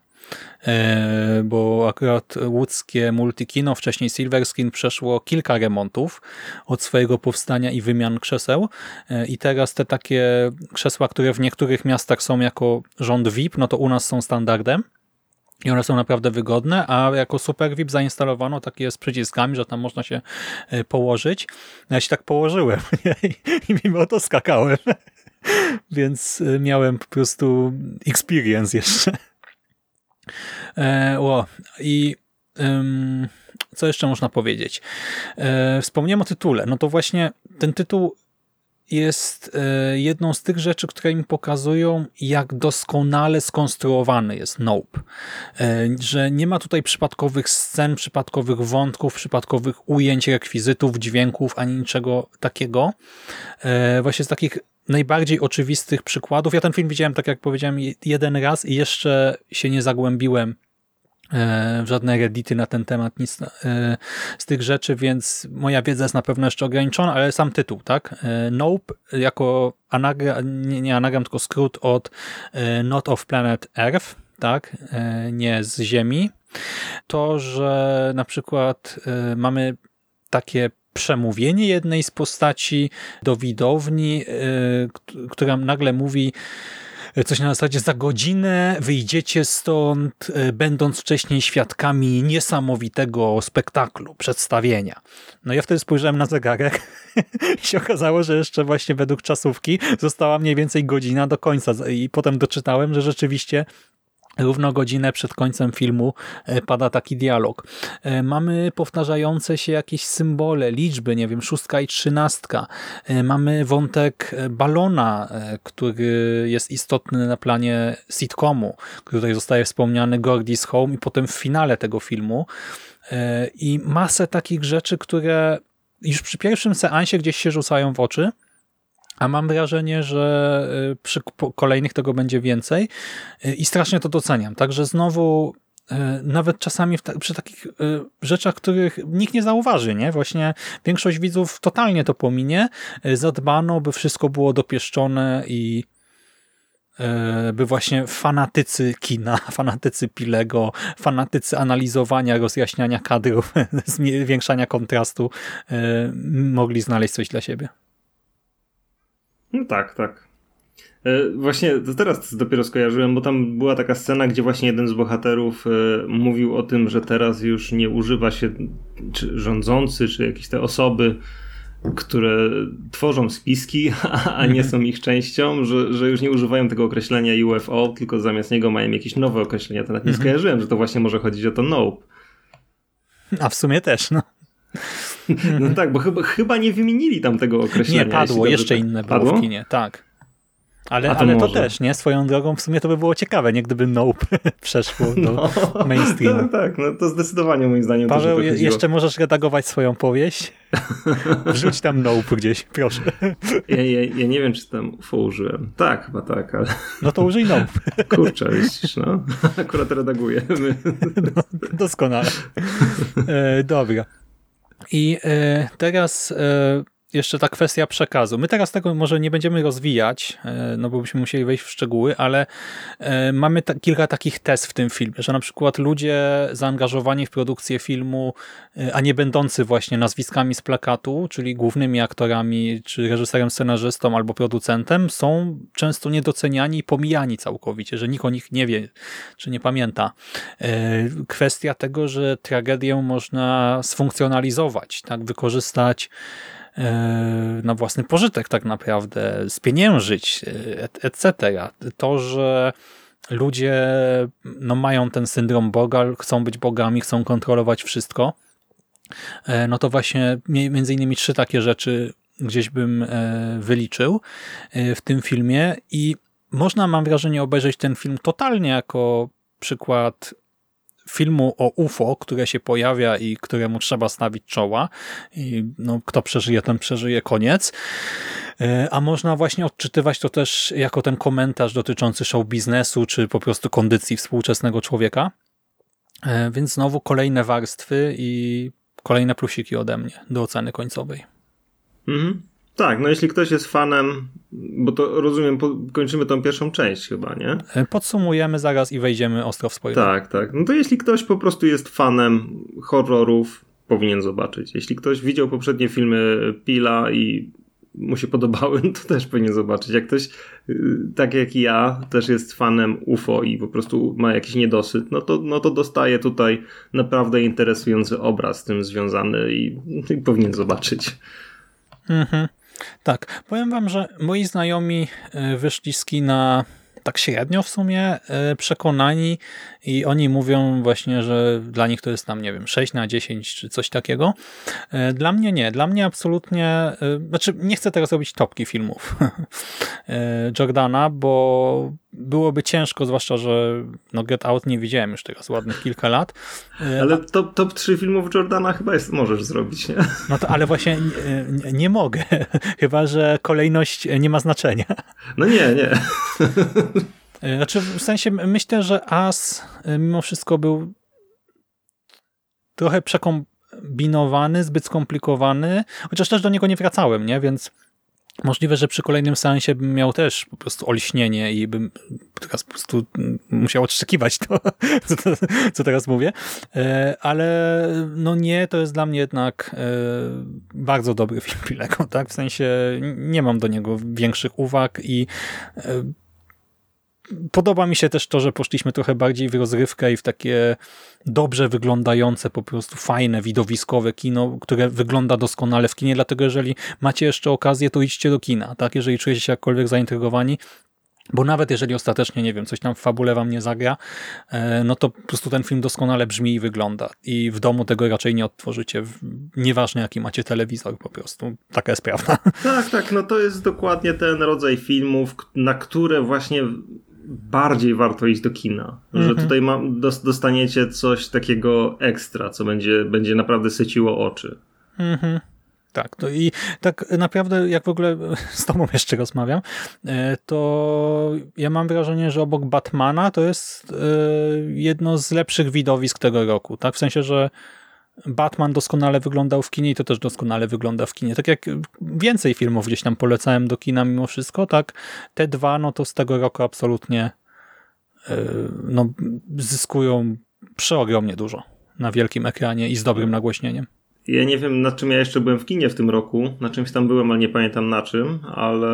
A: E, bo akurat łódzkie Multikino, wcześniej Silverskin, przeszło kilka remontów od swojego powstania i wymian krzeseł E, i teraz te takie krzesła, które w niektórych miastach są jako rząd VIP, no to u nas są standardem. I one są naprawdę wygodne, a jako Super VIP zainstalowano takie z przyciskami, że tam można się e, położyć. Ja się tak położyłem? I- mimo to skakałem. Więc e, miałem po prostu experience jeszcze. E, I co jeszcze można powiedzieć? E, wspomniałem o tytule. No to właśnie ten tytuł jest e, jedną z tych rzeczy, które mi pokazują, jak doskonale skonstruowany jest Nope. E, Że nie ma tutaj przypadkowych scen, przypadkowych wątków, przypadkowych ujęć, rekwizytów, dźwięków, ani niczego takiego. E, Właśnie z takich najbardziej oczywistych przykładów. Ja ten film widziałem, tak jak powiedziałem, je- jeden raz i jeszcze się nie zagłębiłem w żadne reddity na ten temat, nic e, z tych rzeczy, więc moja wiedza jest na pewno jeszcze ograniczona, ale sam tytuł, tak? E, Nope jako anagram, nie, nie anagram, tylko skrót od e, Not of Planet Earth, tak? E, Nie z Ziemi. To, że na przykład e, mamy takie przemówienie jednej z postaci do widowni, e, kt- która nagle mówi coś na zasadzie za godzinę wyjdziecie stąd, e, będąc wcześniej świadkami niesamowitego spektaklu, przedstawienia. No ja wtedy spojrzałem na zegarek i się okazało, że jeszcze właśnie według czasówki została mniej więcej godzina do końca i potem doczytałem, że rzeczywiście Równo godzinę przed końcem filmu e, pada taki dialog. E, mamy powtarzające się jakieś symbole, liczby, nie wiem, szóstka i trzynastka. E, mamy wątek balona, który jest istotny na planie sitcomu, który tutaj zostaje wspomniany Gordy's Home i potem w finale tego filmu. I masę takich rzeczy, które już przy pierwszym seansie gdzieś się rzucają w oczy, a mam wrażenie, że y, przy kolejnych tego będzie więcej y, i strasznie to doceniam. Także znowu y, nawet czasami przy takich rzeczach, których nikt nie zauważy, nie? Właśnie większość widzów totalnie to pominie. Zadbano, by wszystko było dopieszczone i by właśnie fanatycy kina, fanatycy Pilego, fanatycy analizowania, rozjaśniania kadrów, zwiększania kontrastu mogli znaleźć coś dla siebie.
B: No tak, tak. E, właśnie to teraz dopiero skojarzyłem, bo tam była taka scena, gdzie właśnie jeden z bohaterów e, mówił o tym, że teraz już nie używa się czy rządzący, czy jakieś te osoby, które tworzą spiski, a nie są ich częścią, że, że już nie używają tego określenia UFO, tylko zamiast niego mają jakieś nowe określenia. To nawet nie mhm. skojarzyłem, że to właśnie może chodzić o to NOPE.
A: A w sumie też, no.
B: No tak, bo chyba, chyba nie wymienili tam tego określenia.
A: Nie, padło, jeszcze
B: tak.
A: inne padło? w kinie, tak. Ale, to, ale to też, nie? Swoją drogą w sumie to by było ciekawe, nie? Gdyby Nope przeszło do no, mainstreamu.
B: No, tak, no to zdecydowanie moim zdaniem
A: Paweł, to, jeszcze możesz redagować swoją powieść? Wrzuć tam Nope gdzieś, proszę.
B: Ja, ja, ja, nie wiem, czy tam UFO użyłem. Tak, chyba tak, ale...
A: No to użyj Nope.
B: Kurczę, widzisz, no. Akurat redagujemy.
A: No, doskonale. E, dobra. I e, teraz e, jeszcze ta kwestia przekazu. My teraz tego może nie będziemy rozwijać, e, no bo byśmy musieli wejść w szczegóły, ale mamy ta, kilka takich tez w tym filmie, że na przykład ludzie zaangażowani w produkcję filmu, a nie będący właśnie nazwiskami z plakatu, czyli głównymi aktorami, czy reżyserem, scenarzystą albo producentem, są często niedoceniani i pomijani całkowicie, że nikt o nich nie wie, czy nie pamięta. Kwestia tego, że tragedię można sfunkcjonalizować, tak, wykorzystać E, na własny pożytek tak naprawdę, spieniężyć, e, etc. To, że ludzie no, mają ten syndrom Boga, chcą być bogami, chcą kontrolować wszystko, e, no to właśnie między innymi trzy takie rzeczy gdzieś bym wyliczył w tym filmie i można, mam wrażenie, obejrzeć ten film totalnie jako przykład filmu o UFO, które się pojawia i któremu trzeba stawić czoła. I no, kto przeżyje, ten przeżyje, koniec. E, a można właśnie odczytywać to też jako ten komentarz dotyczący show biznesu, czy po prostu kondycji współczesnego człowieka. E, więc znowu kolejne warstwy i kolejne plusiki ode mnie do oceny końcowej.
B: Mhm. Tak, no jeśli ktoś jest fanem, bo to rozumiem, kończymy tą pierwszą część chyba, nie?
A: E, podsumujemy zaraz i wejdziemy ostro w spoiler.
B: Tak, tak. No to jeśli ktoś po prostu jest fanem horrorów, powinien zobaczyć. Jeśli ktoś widział poprzednie filmy Pila i mu się podobały, to też powinien zobaczyć. Jak ktoś, y, tak jak ja, też jest fanem UFO i po prostu ma jakiś niedosyt, no to, no to dostaje tutaj naprawdę interesujący obraz z tym związany i, i powinien zobaczyć.
A: Mhm. Tak, powiem wam, że moi znajomi e, wyszli z kina tak średnio w sumie e, przekonani i oni mówią właśnie, że dla nich to jest tam, nie wiem, 6 na 10 czy coś takiego. E, dla mnie nie. Dla mnie absolutnie, znaczy nie chcę teraz robić topki filmów Jordana, bo byłoby ciężko, zwłaszcza, że no Get Out nie widziałem już teraz ładnych kilka lat.
B: E, ale top, top 3 filmów Jordana chyba jest, możesz zrobić, nie?
A: No to, ale właśnie nie, nie mogę, chyba, że kolejność nie ma znaczenia.
B: No nie, nie.
A: E, znaczy w sensie myślę, że As e, mimo wszystko był trochę przekombinowany, zbyt skomplikowany, chociaż też do niego nie wracałem, nie? Więc Możliwe, że przy kolejnym seansie bym miał też po prostu olśnienie i bym teraz po prostu musiał odszczekiwać to, co, co teraz mówię. E, ale no nie, to jest dla mnie jednak bardzo dobry film Pilego, tak? W sensie nie mam do niego większych uwag i podoba mi się też to, że poszliśmy trochę bardziej w rozrywkę i w takie dobrze wyglądające, po prostu fajne, widowiskowe kino, które wygląda doskonale w kinie, dlatego jeżeli macie jeszcze okazję, to idźcie do kina, tak? Jeżeli czujecie się jakkolwiek zaintrygowani, bo nawet jeżeli ostatecznie, nie wiem, coś tam w fabule wam nie zagra, e, no to po prostu ten film doskonale brzmi i wygląda. I w domu tego raczej nie odtworzycie. Nieważne jaki macie telewizor po prostu. Taka jest prawda.
B: Tak, tak. No to jest dokładnie ten rodzaj filmów, na które właśnie bardziej warto iść do kina. Że
A: Mhm.
B: tutaj ma, dostaniecie coś takiego ekstra, co będzie, będzie naprawdę syciło oczy.
A: Mhm. Tak, to i tak naprawdę jak w ogóle z tobą jeszcze rozmawiam, e, to ja mam wrażenie, że obok Batmana to jest e, jedno z lepszych widowisk tego roku, tak? W sensie, że Batman doskonale wyglądał w kinie i to też doskonale wygląda w kinie. Tak jak więcej filmów gdzieś tam polecałem do kina mimo wszystko, tak? Te dwa, no to z tego roku absolutnie e, no, zyskują przeogromnie dużo na wielkim ekranie i z dobrym nagłośnieniem.
B: Ja nie wiem, na czym ja jeszcze byłem w kinie w tym roku. Na czymś tam byłem, ale nie pamiętam na czym, ale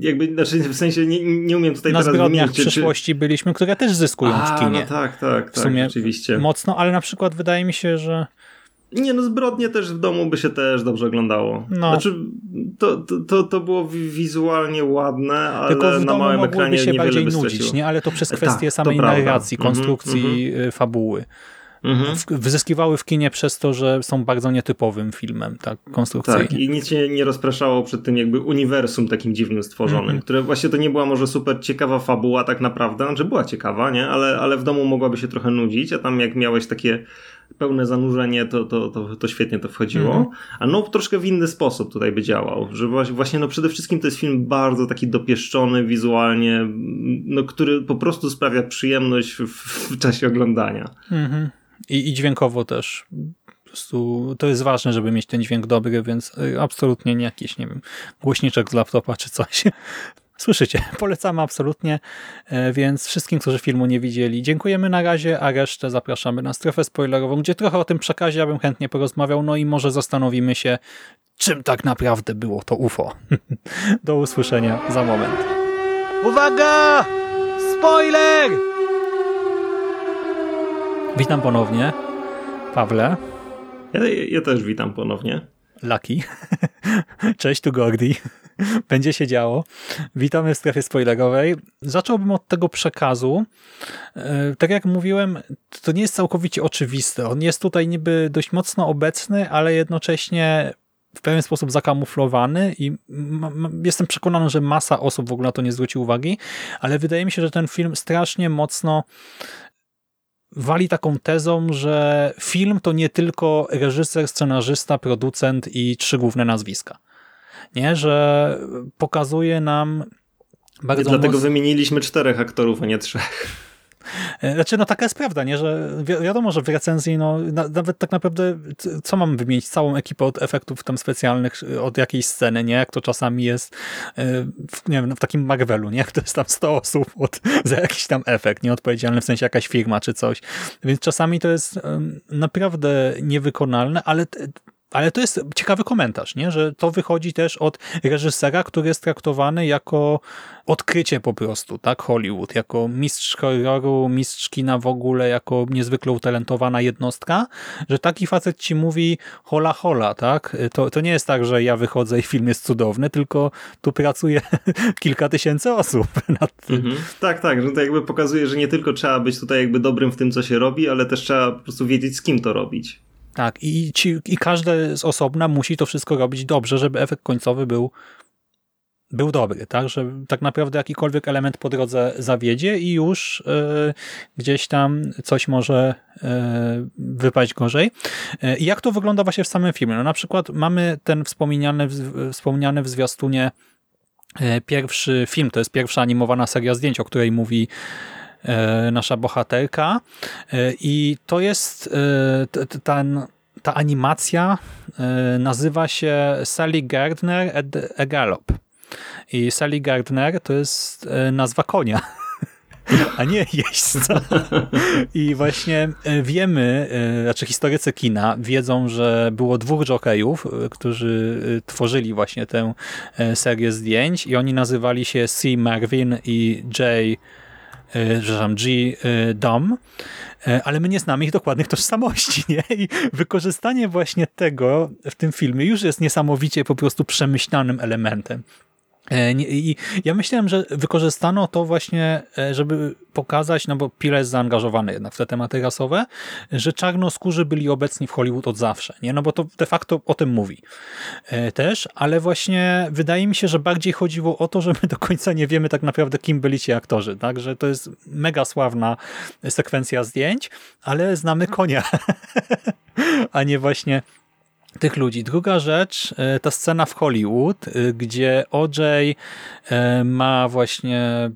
B: jakby, znaczy w sensie nie, nie umiem tutaj
A: na
B: teraz wymienić, czy-
A: przyszłości byliśmy, które też zyskują
B: A,
A: w kinie.
B: No tak, tak,
A: w
B: tak,
A: sumie
B: rzeczywiście.
A: mocno, ale na przykład wydaje mi się, że
B: Nie, no zbrodnie też w domu by się też dobrze oglądało.
A: No.
B: Znaczy, to, to, to, było wi- wizualnie ładne, ale
A: tylko w
B: na
A: domu
B: małym ekranie
A: się
B: niewiele
A: bardziej nudzić, nie? ale to przez
B: Tak,
A: kwestię
B: to
A: samej narracji,
B: Mhm,
A: konstrukcji, y, fabuły.
B: Mhm.
A: W- Wyzyskiwały w kinie przez to, że są bardzo nietypowym filmem, tak, konstrukcyjnie.
B: Tak, i nic się nie rozpraszało przed tym jakby uniwersum takim dziwnym stworzonym,
A: Mhm.
B: które właśnie to nie była może super ciekawa fabuła tak naprawdę, znaczy była ciekawa, nie? Ale, ale w domu mogłaby się trochę nudzić, a tam jak miałeś takie pełne zanurzenie, to, to, to, to świetnie to wchodziło.
A: Mhm.
B: A no troszkę w inny sposób tutaj by działał, że właśnie- właśnie no przede wszystkim to jest film bardzo taki dopieszczony wizualnie, no który po prostu sprawia przyjemność w, w czasie oglądania.
A: Mhm. I, I dźwiękowo też. Po prostu to jest ważne, żeby mieć ten dźwięk dobry, więc y, absolutnie nie jakiś, nie wiem, głośniczek z laptopa czy coś. Słyszycie, polecamy absolutnie, e, więc wszystkim, którzy filmu nie widzieli, dziękujemy na razie, a resztę zapraszamy na strefę spoilerową, gdzie trochę o tym przekazie ja bym chętnie porozmawiał, no i może zastanowimy się, czym tak naprawdę było to UFO. Do usłyszenia za moment. Uwaga! Spoiler! Witam ponownie. Pawle,
B: Ja, ja też witam ponownie.
A: Lucky. Cześć, tu Gordy. Będzie się działo. Witamy w strefie spoilerowej. Zacząłbym od tego przekazu. E, Tak jak mówiłem, to nie jest całkowicie oczywiste. On jest tutaj niby dość mocno obecny, ale jednocześnie w pewien sposób zakamuflowany i jestem przekonany, że masa osób w ogóle na to nie zwróci uwagi, ale wydaje mi się, że ten film strasznie mocno wali taką tezą, że film to nie tylko reżyser, scenarzysta, producent i trzy główne nazwiska. Nie, że pokazuje nam
B: I
A: bardzo
B: dlatego
A: mocno...
B: wymieniliśmy czterech aktorów, a nie trzech.
A: E, Znaczy, no taka jest prawda, nie? że wi wiadomo, że w recenzji, no na, nawet tak naprawdę, co mam wymienić? Całą ekipę od efektów tam specjalnych, od jakiejś sceny, nie? Jak to czasami jest, y, w, nie wiem, w takim Marvelu, nie? Jak to jest tam 100 osób od, za jakiś tam efekt, nieodpowiedzialny, w sensie jakaś firma czy coś. Więc czasami to jest naprawdę niewykonalne, ale ale to jest ciekawy komentarz, nie? że to wychodzi też od reżysera, który jest traktowany jako odkrycie po prostu, tak? Hollywood, jako mistrz horroru, mistrz kina w ogóle, jako niezwykle utalentowana jednostka, że taki facet ci mówi hola hola, tak? To, to nie jest tak, że ja wychodzę i film jest cudowny, tylko tu pracuje kilka tysięcy osób nad tym.
B: Mhm. Tak, tak, że to jakby pokazuje, że nie tylko trzeba być tutaj jakby dobrym w tym, co się robi, ale też trzeba po prostu wiedzieć, z kim to robić.
A: Tak, i, ci, i każdy z osobna musi to wszystko robić dobrze, żeby efekt końcowy był, był dobry, tak? Że tak naprawdę jakikolwiek element po drodze zawiedzie i już e, gdzieś tam coś może e, wypaść gorzej. E, I jak to wygląda właśnie w samym filmie? No na przykład mamy ten wspomniany, wspomniany w zwiastunie pierwszy film, to jest pierwsza animowana seria zdjęć, o której mówi nasza bohaterka E, i to jest e, ten, ta animacja e, nazywa się Sally Gardner at Gallop i Sally Gardner to jest e, nazwa konia a nie jeźdźca. I właśnie e, wiemy, e, znaczy historycy kina wiedzą, że było dwóch jokejów, e, którzy tworzyli właśnie tę serię zdjęć i oni nazywali się C. Marvin i J. przepraszam, G. Dom, ale my nie znamy ich dokładnych tożsamości, nie? I wykorzystanie właśnie tego w tym filmie już jest niesamowicie po prostu przemyślanym elementem. E, I ja myślałem, że wykorzystano to właśnie, e, żeby pokazać, no bo Pile jest zaangażowany jednak w te tematy rasowe, że czarnoskórzy byli obecni w Hollywood od zawsze, nie? No bo to de facto o tym mówi e, też, ale właśnie wydaje mi się, że bardziej chodziło o to, że my do końca nie wiemy tak naprawdę, kim byli ci aktorzy, tak? Że to jest mega sławna sekwencja zdjęć, ale znamy konia, a nie właśnie tych ludzi. Druga rzecz, e, ta scena w Hollywood, e, gdzie OJ e, ma właśnie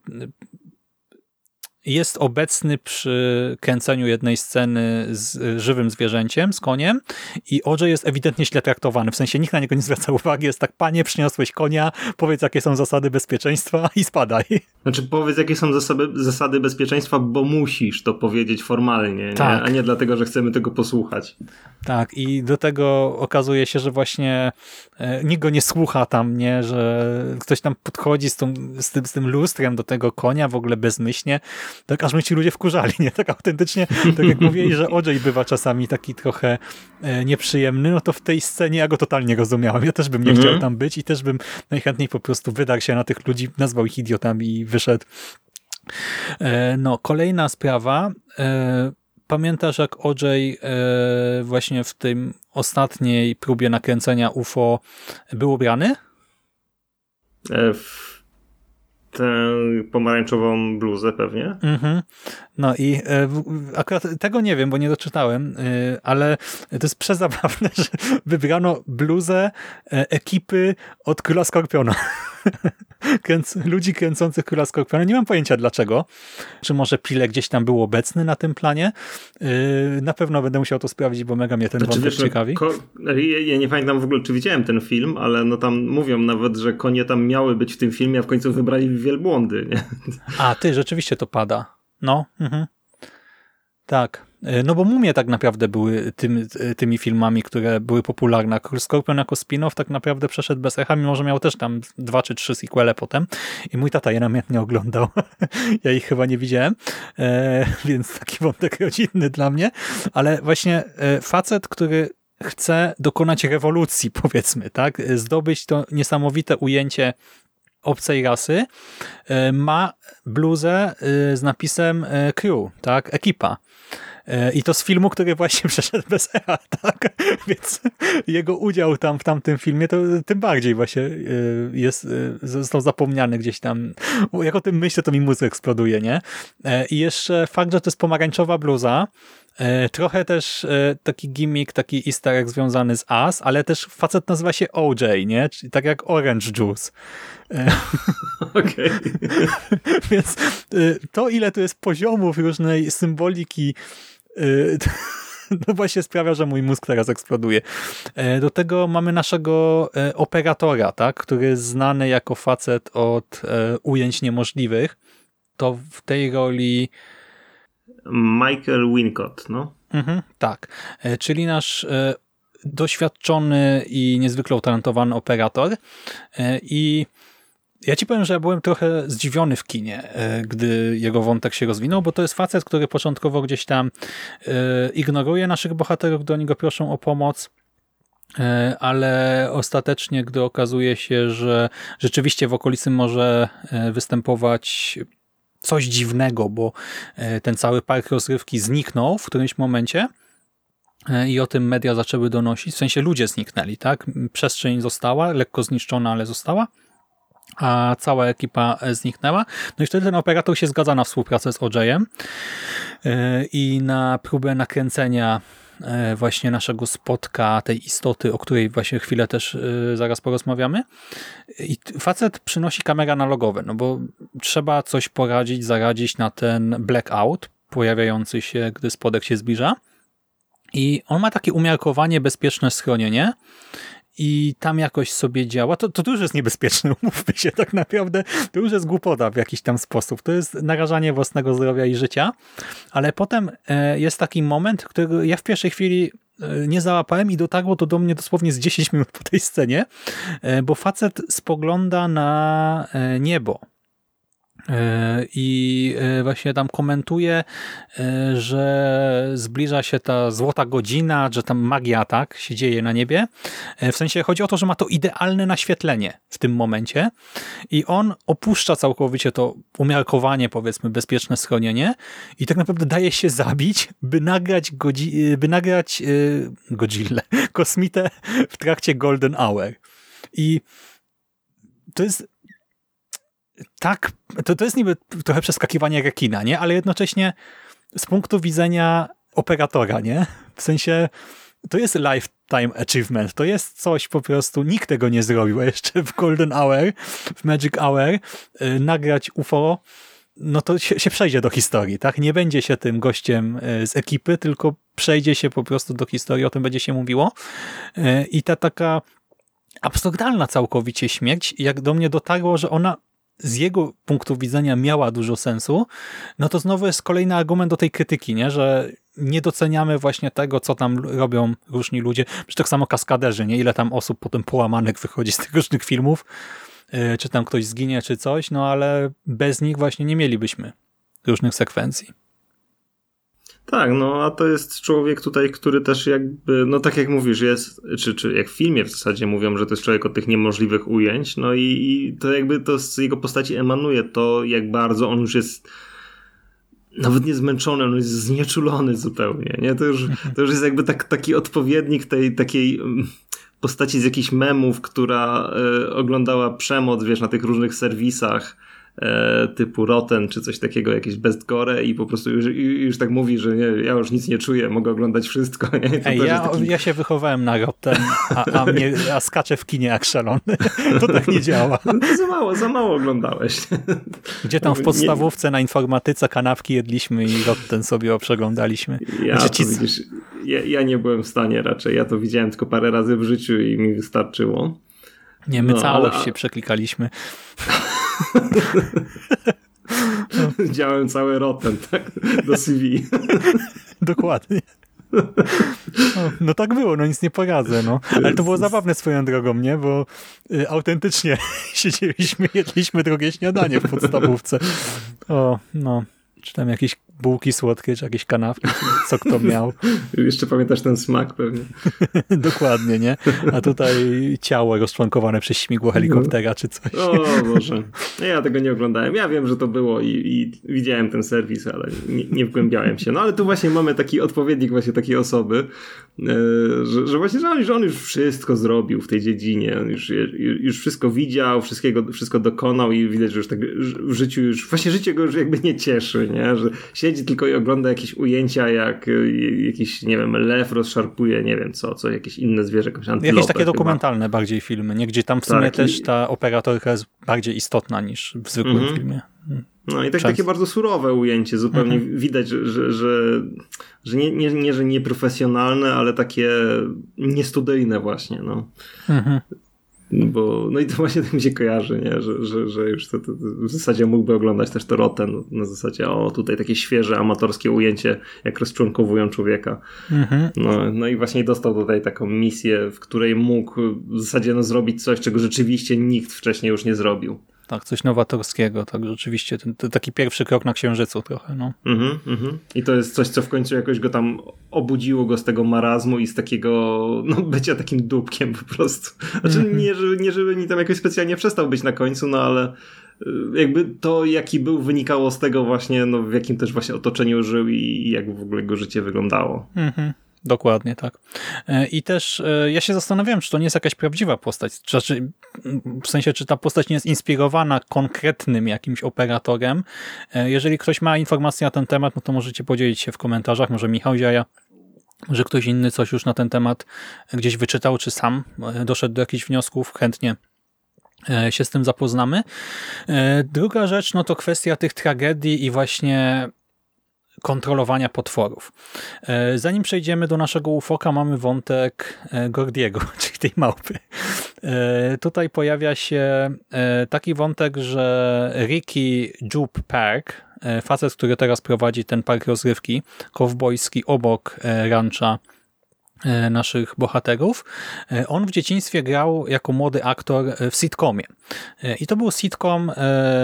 A: jest obecny przy kręceniu jednej sceny z żywym zwierzęciem, z koniem i OJ jest ewidentnie źle traktowany. W sensie nikt na niego nie zwraca uwagi. Jest tak, panie, przyniosłeś konia, powiedz jakie są zasady bezpieczeństwa i spadaj.
B: Znaczy powiedz jakie są zasady, zasady bezpieczeństwa, bo musisz to powiedzieć formalnie,
A: tak.
B: nie? a nie dlatego, że chcemy tego posłuchać.
A: Tak i do tego okazuje się, że właśnie e, nikt go nie słucha tam, nie, że ktoś tam podchodzi z, tą, z, tym, z tym lustrem do tego konia w ogóle bezmyślnie tak aż my ci ludzie wkurzali, nie? Tak autentycznie, tak jak mówili, że OJ bywa czasami taki trochę e, nieprzyjemny, no to w tej scenie ja go totalnie rozumiałem. Ja też bym nie mhm. chciał tam być i też bym najchętniej po prostu wydarł się na tych ludzi, nazwał ich idiotami i wyszedł. E, no, kolejna sprawa. E, pamiętasz, jak OJ właśnie w tym ostatniej próbie nakręcenia UFO był ubrany?
B: w tę pomarańczową bluzę pewnie.
A: Mhm. No i e, akurat tego nie wiem, bo nie doczytałem, e, ale to jest przezabawne, że wybrano bluzę e, ekipy od Króla Skorpiona. Kręc ludzi kręcących Króla Skorpiona. Nie mam pojęcia dlaczego. Czy może Pile gdzieś tam był obecny na tym planie? Na pewno będę musiał to sprawdzić, bo mega mnie ten znaczy, wątek wiesz, no, ciekawi.
B: Ja nie pamiętam w ogóle, czy widziałem ten film, ale no tam mówią nawet, że konie tam miały być w tym filmie, a w końcu wybrali wielbłądy. Nie?
A: A, ty, rzeczywiście to pada. No, mhm. Tak. E, no bo Mumie tak naprawdę były tym, e, tymi filmami, które były popularne. Scorpion jako spin-off tak naprawdę przeszedł bez echa, mimo że miał też tam dwa czy trzy sequele potem i mój tata je namiętnie oglądał. ja ich chyba nie widziałem, e, więc taki wątek rodzinny dla mnie, ale właśnie e, facet, który chce dokonać rewolucji, powiedzmy, tak? Zdobyć to niesamowite ujęcie obcej rasy, ma bluzę z napisem crew, tak, ekipa. I to z filmu, który właśnie przeszedł bez echa, tak? Więc jego udział tam w tamtym filmie to tym bardziej właśnie jest, został zapomniany gdzieś tam. Jak o tym myślę, to mi mózg eksploduje, nie? I jeszcze fakt, że to jest pomarańczowa bluza, Trochę też taki gimmick, taki easter egg związany z As, ale też facet nazywa się OJ, nie? Czyli tak jak Orange Juice.
B: Okej.
A: Więc to, ile tu jest poziomów różnej symboliki, no właśnie sprawia, że mój mózg teraz eksploduje. E, do tego mamy naszego e, operatora, tak, który jest znany jako facet od e, ujęć niemożliwych. To w tej roli
B: Michael Wincott, no.
A: Mhm, tak. Czyli nasz doświadczony i niezwykle utalentowany operator i ja ci powiem, że ja byłem trochę zdziwiony w kinie, e, gdy jego wątek się rozwinął, bo to jest facet, który początkowo gdzieś tam e, ignoruje naszych bohaterów, gdy oni go proszą o pomoc, e, ale ostatecznie, gdy okazuje się, że rzeczywiście w okolicy może występować coś dziwnego, bo ten cały park rozrywki zniknął w którymś momencie, i o tym media zaczęły donosić, w sensie ludzie zniknęli, tak? Przestrzeń została, lekko zniszczona, ale została a cała ekipa e, zniknęła. No i wtedy ten operator się zgadza na współpracę z OJ-em e, i na próbę nakręcenia e, właśnie naszego spotka, tej istoty, o której właśnie chwilę też zaraz porozmawiamy. I facet przynosi kamerę analogowe, no bo trzeba coś poradzić, zaradzić na ten blackout pojawiający się, gdy spodek się zbliża. I on ma takie umiarkowanie bezpieczne schronienie i tam jakoś sobie działa, to, to, już jest niebezpieczne, umówmy się tak naprawdę. To już jest głupota w jakiś tam sposób. To jest narażanie własnego zdrowia i życia, ale potem e, jest taki moment, który ja w pierwszej chwili e, nie załapałem i dotarło to do mnie dosłownie z 10 minut po tej scenie, e, bo facet spogląda na niebo I e, właśnie tam komentuje, e, że zbliża się ta złota godzina, że tam magia tak się dzieje na niebie. W sensie chodzi o to, że ma to idealne naświetlenie w tym momencie i on opuszcza całkowicie to umiarkowanie, powiedzmy, bezpieczne schronienie i tak naprawdę daje się zabić, by nagrać, godzi by nagrać yy, Godzillę, kosmitę w trakcie Golden Hour. I to jest tak, to, to jest niby trochę przeskakiwanie rekina, nie? Ale jednocześnie z punktu widzenia operatora, nie? W sensie to jest lifetime achievement, to jest coś po prostu, nikt tego nie zrobił, jeszcze w Golden Hour, w Magic Hour yy, nagrać UFO, no to się, się, przejdzie do historii, tak? Nie będzie się tym gościem y, z ekipy, tylko przejdzie się po prostu do historii, o tym będzie się mówiło. Yy, I ta taka absurdalna całkowicie śmierć, jak do mnie dotarło, że ona z jego punktu widzenia miała dużo sensu, no to znowu jest kolejny argument do tej krytyki, nie? że nie doceniamy właśnie tego, co tam robią różni ludzie. Przecież tak samo kaskaderzy, nie? ile tam osób potem połamanych wychodzi z tych różnych filmów, e, czy tam ktoś zginie, czy coś, no ale bez nich właśnie nie mielibyśmy różnych sekwencji.
B: Tak, no a to jest człowiek tutaj, który też jakby, no tak jak mówisz, jest, czy, czy jak w filmie w zasadzie mówią, że to jest człowiek od tych niemożliwych ujęć, no i, i to jakby to z jego postaci emanuje to, jak bardzo on już jest nawet nie zmęczony, on jest znieczulony zupełnie, nie? To już, to już jest jakby tak, taki odpowiednik tej takiej mm, postaci z jakichś memów, która y, oglądała przemoc, wiesz, na tych różnych serwisach, typu Rotten czy coś takiego, jakieś Best Gore i po prostu już, już tak mówi, że nie, ja już nic nie czuję, mogę oglądać wszystko.
A: Ej, ja, taki... ja się wychowałem na Rotten, a, a, mnie, a skaczę w kinie jak szalony. To tak nie działa. No
B: za mało, za mało oglądałeś.
A: Gdzie tam w podstawówce na informatyce kanapki jedliśmy i Rotten sobie przeglądaliśmy.
B: Ja, znaczy, widzisz, ja, ja nie byłem w stanie raczej, ja to widziałem tylko parę razy w życiu i mi wystarczyło.
A: Nie, my no, całość ale... się przeklikaliśmy.
B: Działałem cały rotem, tak? Do CV.
A: Dokładnie. No, tak było, no nic nie poradzę, no. Ale to było zabawne swoją drogą, nie? Bo y, autentycznie siedzieliśmy, jedliśmy drogie śniadanie w podstawówce. O, no. Czy tam jakieś bułki słodkie, czy jakieś kanapki, co kto miał.
B: Jeszcze pamiętasz ten smak pewnie.
A: Dokładnie, nie? A tutaj ciało rozczłonkowane przez śmigło helikoptera, czy coś.
B: O Boże. No ja tego nie oglądałem. Ja wiem, że to było i, i widziałem ten serwis, ale nie, nie, wgłębiałem się. No ale tu właśnie mamy taki odpowiednik właśnie takiej osoby, e, że, że właśnie, że on, że on już wszystko zrobił w tej dziedzinie. On już, już wszystko widział, wszystkiego, wszystko dokonał i widać, że już tak w życiu już, właśnie życie go już jakby nie cieszy, nie? Że siedzi tylko i ogląda jakieś ujęcia, jak y, jakiś, nie wiem, lew rozszarpuje, nie wiem co, co jakieś inne zwierzę, jakąś antylopę.
A: Jakieś takie dokumentalne chyba. bardziej filmy, nie? Gdzie tam w sumie tak, też i... ta operatorka jest bardziej istotna niż w zwykłym mm -hmm. filmie.
B: No i tak, takie bardzo surowe ujęcie, zupełnie mhm. widać, że, że, że, nie, nie, nie, że nieprofesjonalne, ale takie niestudyjne właśnie. No. Mhm. Bo, no i to właśnie tak mi się kojarzy, nie? Że, że, że już to, to, w zasadzie mógłby oglądać też to Rotten na zasadzie, o tutaj takie świeże, amatorskie ujęcie, jak rozczłonkowują człowieka. Mhm. No, no i właśnie dostał tutaj taką misję, w której mógł w zasadzie no, zrobić coś, czego rzeczywiście nikt wcześniej już nie zrobił.
A: Tak, coś nowatorskiego, tak rzeczywiście, ten, ten taki pierwszy krok na Księżycu trochę, no.
B: Mhm, mhm. I to jest coś, co w końcu jakoś go tam obudziło go z tego marazmu i z takiego, no bycia takim dupkiem po prostu. Znaczy mhm. nie, żeby, nie, żeby mi tam jakoś specjalnie przestał być na końcu, no ale y, jakby to, jaki był, wynikało z tego właśnie, no w jakim też właśnie otoczeniu żył i jak w ogóle jego życie wyglądało. Mhm.
A: Dokładnie, tak. E, I też e, ja się zastanawiałem, czy to nie jest jakaś prawdziwa postać. Znaczy, w sensie, czy ta postać nie jest inspirowana konkretnym jakimś operatorem. E, jeżeli ktoś ma informacje na ten temat, no to możecie podzielić się w komentarzach. Może Michał Ziaja, może ktoś inny coś już na ten temat gdzieś wyczytał, czy sam doszedł do jakichś wniosków. Chętnie się z tym zapoznamy. Druga rzecz, no to kwestia tych tragedii i właśnie kontrolowania potworów. E, zanim przejdziemy do naszego ufoka, mamy wątek e, Gordiego, czyli tej małpy. E, tutaj pojawia się taki wątek, że Ricky Jupe Park, facet, który teraz prowadzi ten park rozrywki kowbojski obok rancha naszych bohaterów. E, on w dzieciństwie grał jako młody aktor w sitcomie. E, I to był sitcom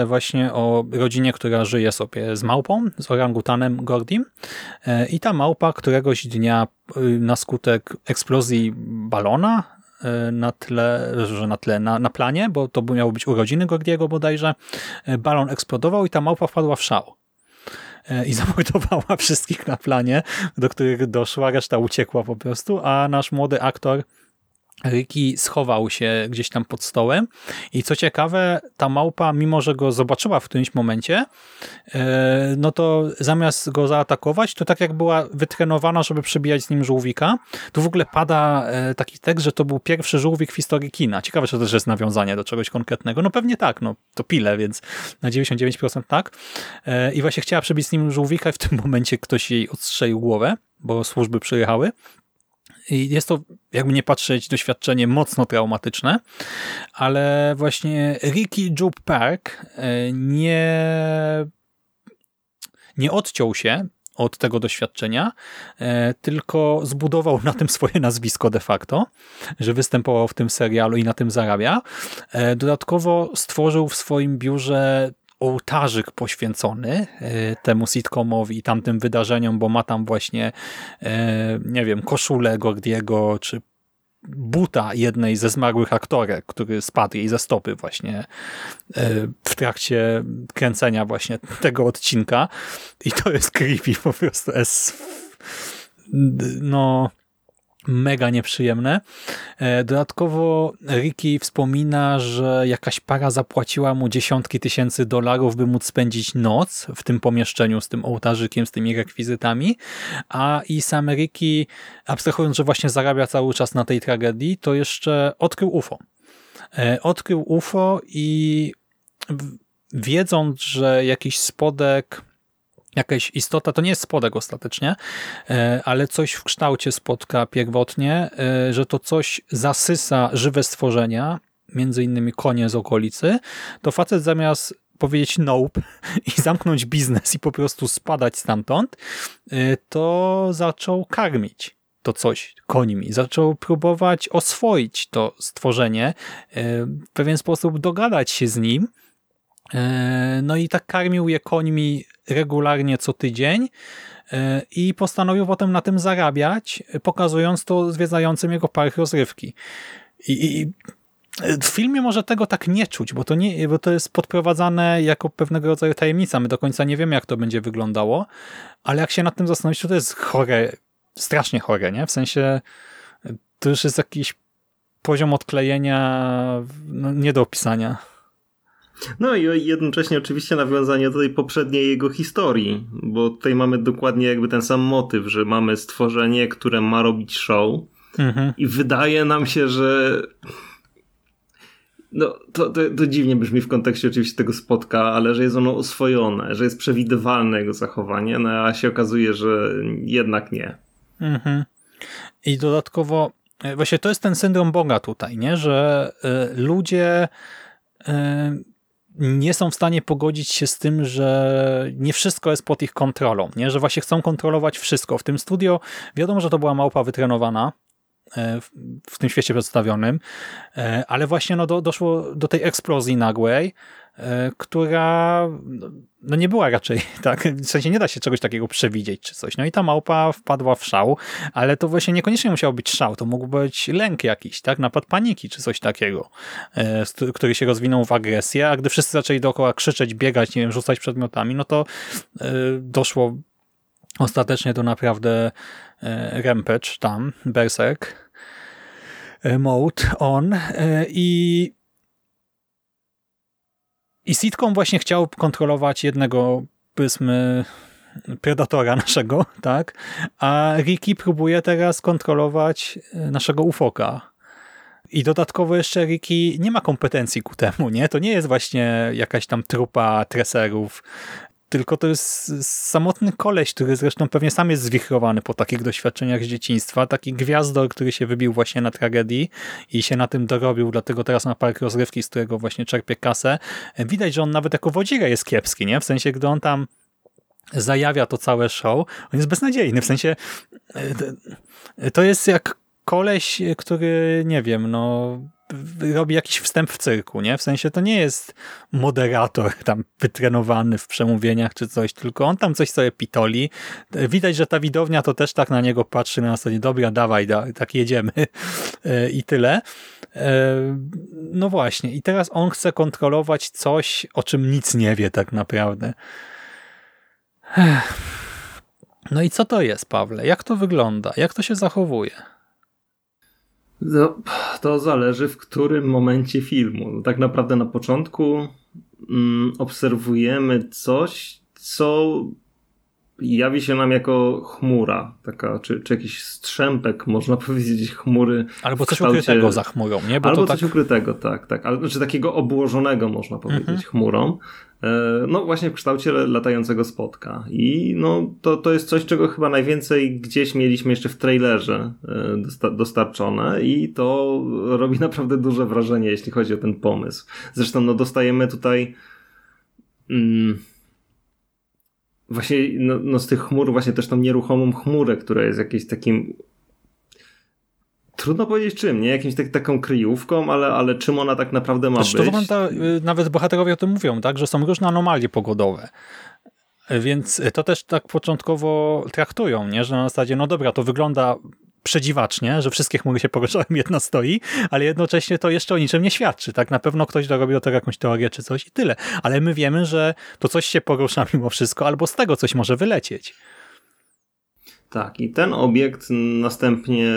A: właśnie o rodzinie, która żyje sobie z małpą, z orangutanem Gordim. I ta małpa któregoś dnia na skutek eksplozji balona na tle, że na tle, na, na planie, bo to miały być urodziny Gordiego bodajże, balon eksplodował i ta małpa wpadła w szał. E, i zamordowała wszystkich na planie, do których doszła, reszta uciekła po prostu, a nasz młody aktor Ricky schował się gdzieś tam pod stołem i co ciekawe, ta małpa, mimo że go zobaczyła w którymś momencie, e, no to zamiast go zaatakować, to tak jak była wytrenowana, żeby przebijać z nim żółwika, tu w ogóle pada e, taki tekst, że to był pierwszy żółwik w historii kina. Ciekawe, czy to też jest nawiązanie do czegoś konkretnego. No pewnie tak, no to pile, więc na 99% tak. E, I właśnie chciała przebić z nim żółwika i w tym momencie ktoś jej odstrzelił głowę, bo służby przyjechały. I jest to, jakby nie patrzeć, doświadczenie mocno traumatyczne, ale właśnie Ricky Jupe Park e, nie, nie odciął się od tego doświadczenia, e, tylko zbudował na tym swoje nazwisko de facto, że występował w tym serialu i na tym zarabia. E, dodatkowo stworzył w swoim biurze ołtarzyk poświęcony e, temu sitcomowi i tamtym wydarzeniom, bo ma tam właśnie, e, nie wiem, koszulę Gordiego, czy buta jednej ze zmarłych aktorek, który spadł jej ze stopy właśnie e, w trakcie kręcenia właśnie tego odcinka i to jest creepy po prostu. No mega nieprzyjemne. E, dodatkowo Ricky wspomina, że jakaś para zapłaciła mu dziesiątki tysięcy dolarów, by móc spędzić noc w tym pomieszczeniu z tym ołtarzykiem, z tymi rekwizytami, a i sam Ricky, abstrahując, że właśnie zarabia cały czas na tej tragedii, to jeszcze odkrył UFO. E, odkrył UFO i wiedząc, że jakiś spodek jakaś istota, to nie jest spodek ostatecznie, e, ale coś w kształcie spodka pierwotnie, e, że to coś zasysa żywe stworzenia, między innymi konie z okolicy, to facet zamiast powiedzieć nope i zamknąć biznes i po prostu spadać stamtąd, e, to zaczął karmić to coś końmi. Zaczął próbować oswoić to stworzenie, w pewien sposób dogadać się z nim, no i tak karmił je końmi regularnie co tydzień e, i postanowił potem na tym zarabiać, pokazując to zwiedzającym jego park rozrywki. I, i w filmie może tego tak nie czuć, bo to, nie, bo to jest podprowadzane jako pewnego rodzaju tajemnica. My do końca nie wiemy, jak to będzie wyglądało, ale jak się nad tym zastanowić, to, to jest chore, strasznie chore, nie? W sensie to już jest jakiś poziom odklejenia no, nie do opisania.
B: No i jednocześnie oczywiście nawiązanie do tej poprzedniej jego historii, bo tutaj mamy dokładnie jakby ten sam motyw, że mamy stworzenie, które ma robić show mhm. i wydaje nam się, że no, to, to, to, dziwnie brzmi w kontekście oczywiście tego spotka, ale że jest ono oswojone, że jest przewidywalne jego zachowanie, no a się okazuje, że jednak nie.
A: Mhm. I dodatkowo, e, właśnie to jest ten syndrom Boga tutaj, nie? że y, ludzie y, nie są w stanie pogodzić się z tym, że nie wszystko jest pod ich kontrolą, nie? że właśnie chcą kontrolować wszystko. W tym studio wiadomo, że to była małpa wytrenowana, e, w tym świecie przedstawionym, e, ale właśnie no do, doszło do tej eksplozji nagłej, która no nie była raczej, tak? W sensie nie da się czegoś takiego przewidzieć czy coś. No i ta małpa wpadła w szał, ale to właśnie niekoniecznie musiał być szał, to mógł być lęk jakiś, tak? Napad paniki czy coś takiego, e, który się rozwinął w agresję, a gdy wszyscy zaczęli dookoła krzyczeć, biegać, nie wiem, rzucać przedmiotami, no to e, doszło ostatecznie do naprawdę rampage tam, berserk mode on i i sitcom właśnie chciał kontrolować jednego, powiedzmy, predatora naszego, tak? A Ricky próbuje teraz kontrolować e, naszego ufoka. I dodatkowo jeszcze Ricky nie ma kompetencji ku temu, nie? To nie jest właśnie jakaś tam trupa treserów, tylko to jest samotny koleś, który zresztą pewnie sam jest zwichrowany po takich doświadczeniach z dzieciństwa. Taki gwiazdor, który się wybił właśnie na tragedii i się na tym dorobił, dlatego teraz ma park rozrywki, z którego właśnie czerpie kasę. Widać, że on nawet jako wodziga jest kiepski, nie? W sensie, gdy on tam zajawia to całe show, on jest beznadziejny. W sensie e, to jest jak koleś, który, nie wiem, no robi jakiś wstęp w cyrku, nie? W sensie to nie jest moderator tam wytrenowany w przemówieniach czy coś, tylko on tam coś sobie pitoli. Widać, że ta widownia to też tak na niego patrzy na zasadzie, dobra, dawaj, da, tak jedziemy e, i tyle. E, no właśnie, i teraz on chce kontrolować coś, o czym nic nie wie tak naprawdę. No i co to jest, Pawle? Jak to wygląda? Jak to się zachowuje?
B: No, to zależy w którym momencie filmu. Tak naprawdę na początku mm, obserwujemy coś, co jawi się nam jako chmura, taka, czy, czy jakiś strzępek, można powiedzieć, chmury.
A: Albo coś kształcie... ukrytego za chmurą, nie?
B: Bo Albo coś tak... ukrytego, tak, tak. Ale, znaczy takiego obłożonego, można powiedzieć, mhm. chmurą. E, no właśnie w kształcie latającego spotka. I no, to, to jest coś, czego chyba najwięcej gdzieś mieliśmy jeszcze w trailerze e, dostarczone i to robi naprawdę duże wrażenie, jeśli chodzi o ten pomysł. Zresztą no, dostajemy tutaj mm, właśnie no, no, z tych chmur właśnie też tą nieruchomą chmurę, która jest jakimś takim trudno powiedzieć czym, nie? Jakimś tak, taką kryjówką, ale, ale czym ona tak naprawdę ma
A: znaczy,
B: być?
A: To wygląda, y, nawet bohaterowie o tym mówią, tak? Że są różne anomalie pogodowe. Więc to też tak początkowo traktują, nie? że na zasadzie, no dobra, to wygląda przedziwacznie, że wszystkie chmury się poruszają, jedna stoi, ale jednocześnie to jeszcze o niczym nie świadczy. Tak na pewno ktoś dorobił do tego jakąś teorię czy coś i tyle. Ale my wiemy, że to coś się porusza mimo wszystko, albo z tego coś może wylecieć.
B: Tak, i ten obiekt następnie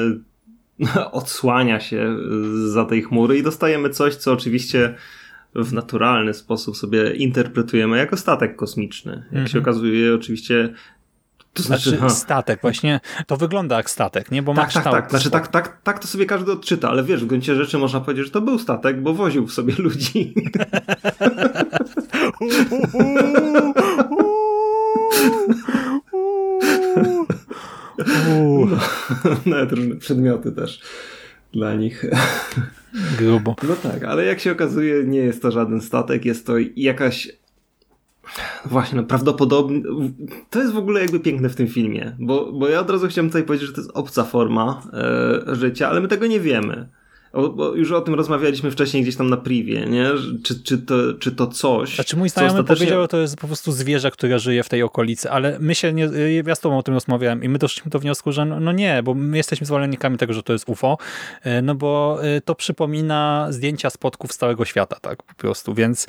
B: odsłania się za tej chmury i dostajemy coś, co oczywiście w naturalny sposób sobie interpretujemy jako statek kosmiczny. Jak mm -hmm. się mhm. okazuje, oczywiście
A: to znaczy, znaczy statek, właśnie to wygląda jak statek, nie? Bo
B: tak,
A: ma kształt.
B: Tak, tak, znaczy, tak, tak, tak to sobie każdy odczyta, ale wiesz, w gruncie rzeczy można powiedzieć, że to był statek, bo woził w sobie ludzi. No, nawet różne przedmioty też dla nich.
A: Grubo.
B: No tak, ale jak się okazuje, nie jest to żaden statek, jest to jakaś Właśnie, no prawdopodobnie. To jest w ogóle jakby piękne w tym filmie, bo, bo ja od razu chciałem tutaj powiedzieć, że to jest obca forma e, życia, ale my tego nie wiemy. O, bo już o tym rozmawialiśmy wcześniej gdzieś tam na privie, nie? Czy, czy, to, czy to coś...
A: Znaczy mój znajomy ostatecznie... powiedział, że to jest po prostu zwierzę, które żyje w tej okolicy, ale my się nie... Ja z tobą o tym rozmawiałem i my doszliśmy do wniosku, że no, no nie, bo my jesteśmy zwolennikami tego, że to jest UFO, e, no bo e, to przypomina zdjęcia spotków z całego świata, tak po prostu, więc...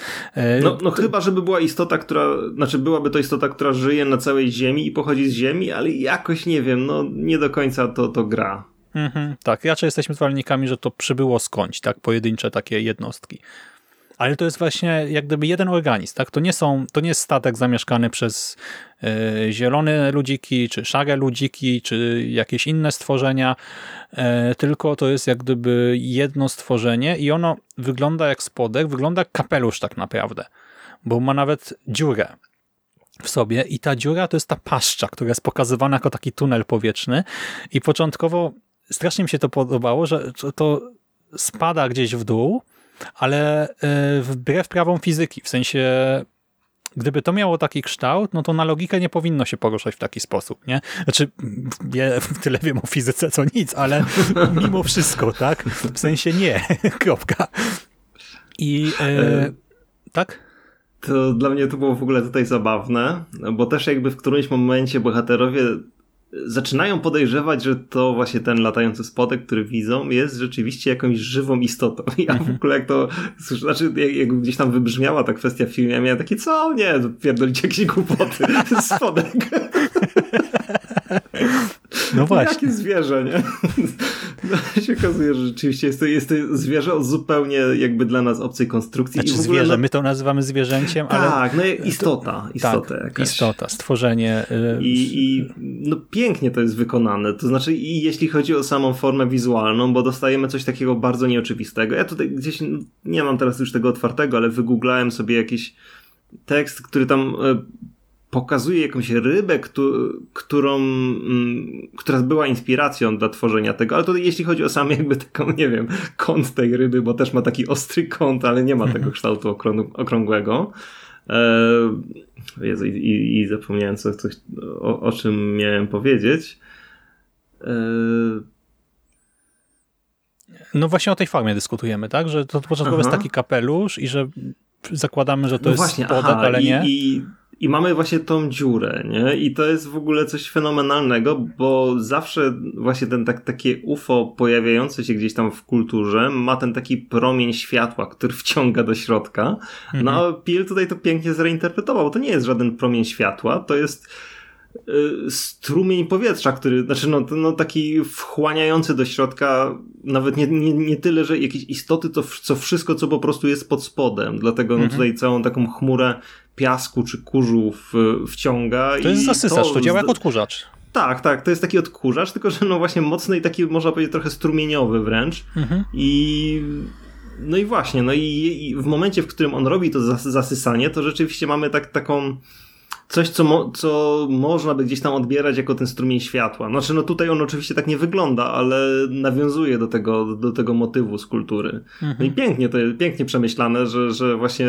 B: No, no to... chyba, żeby była istota, która... Znaczy byłaby to istota, która żyje na całej Ziemi i pochodzi z Ziemi, ale jakoś, nie wiem, no nie do końca to, to gra.
A: Mhm, tak, raczej jesteśmy zwolennikami, że to przybyło skądś, tak, pojedyncze takie jednostki. Ale to jest właśnie jak gdyby jeden organizm, tak? To nie są, to nie jest statek zamieszkany przez y, zielone ludziki, czy szare ludziki, czy jakieś inne stworzenia, y, tylko to jest jak gdyby jedno stworzenie i ono wygląda jak spodek, wygląda jak kapelusz tak naprawdę, bo ma nawet dziurę w sobie i ta dziura to jest ta paszcza, która jest pokazywana jako taki tunel powietrzny i początkowo strasznie mi się to podobało, że to spada gdzieś w dół, ale e, wbrew prawom fizyki, w sensie gdyby to miało taki kształt, no to na logikę nie powinno się poruszać w taki sposób, nie? Znaczy, ja tyle wiem o fizyce, co nic, ale mimo wszystko, tak? W sensie nie, kropka. I e, e, tak?
B: To dla mnie to było w ogóle tutaj zabawne, bo też jakby w którymś momencie bohaterowie zaczynają podejrzewać, że to właśnie ten latający spodek, który widzą, jest rzeczywiście jakąś żywą istotą. Ja w mhm. ogóle jak to, znaczy jak, jak gdzieś tam wybrzmiała ta kwestia w filmie, ja miałem takie, co? Nie, pierdolicie jakieś głupoty. Spodek.
A: No właśnie.
B: Jakie zwierzę, nie? No, się okazuje, że rzeczywiście jest to, jest to zwierzę o zupełnie jakby dla nas obcej konstrukcji.
A: Znaczy I w ogóle, zwierzę, my to nazywamy zwierzęciem,
B: tak,
A: ale...
B: Tak, no istota, istota tak, jakaś.
A: istota, stworzenie.
B: Y, I, I no pięknie to jest wykonane, to znaczy i jeśli chodzi o samą formę wizualną, bo dostajemy coś takiego bardzo nieoczywistego. Ja tutaj gdzieś, nie mam teraz już tego otwartego, ale wygooglałem sobie jakiś tekst, który tam e, pokazuje jakąś rybę, którą, mm, która była inspiracją dla tworzenia tego, ale to jeśli chodzi o sam jakby taką, nie wiem, kąt tej ryby, bo też ma taki ostry kąt, ale nie ma tego mhm. kształtu okrągłego. E, Jezu, i, i, zapomniałem coś, coś o, o, czym miałem powiedzieć. E,
A: no właśnie o tej formie dyskutujemy, tak? Że to początkowo jest taki kapelusz i że zakładamy, że to no jest właśnie, aha, ale nie.
B: I, i mamy właśnie tą dziurę, nie? I to jest w ogóle coś fenomenalnego, bo zawsze właśnie ten tak, takie UFO pojawiające się gdzieś tam w kulturze ma ten taki promień światła, który wciąga do środka. Mhm. No a Pil tutaj to pięknie zreinterpretował. To nie jest żaden promień światła, to jest strumień powietrza, który, znaczy no, no taki wchłaniający do środka nawet nie, nie, nie tyle, że jakieś istoty, to co wszystko, co po prostu jest pod spodem. Dlatego no, mhm. tutaj całą taką chmurę piasku czy kurzu w, wciąga.
A: To jest zasysacz, to, to działa jak odkurzacz.
B: Tak, tak, to jest taki odkurzacz, tylko że no właśnie mocny i taki można powiedzieć trochę strumieniowy wręcz. Mhm. I no i właśnie, no i, i, w momencie, w którym on robi to zasysanie, to rzeczywiście mamy tak, taką coś, co, mo, co można by gdzieś tam odbierać jako ten strumień światła. Znaczy, no tutaj on oczywiście tak nie wygląda, ale nawiązuje do tego, do tego motywu z kultury. Mhm. No i pięknie to jest, pięknie przemyślane, że, że właśnie,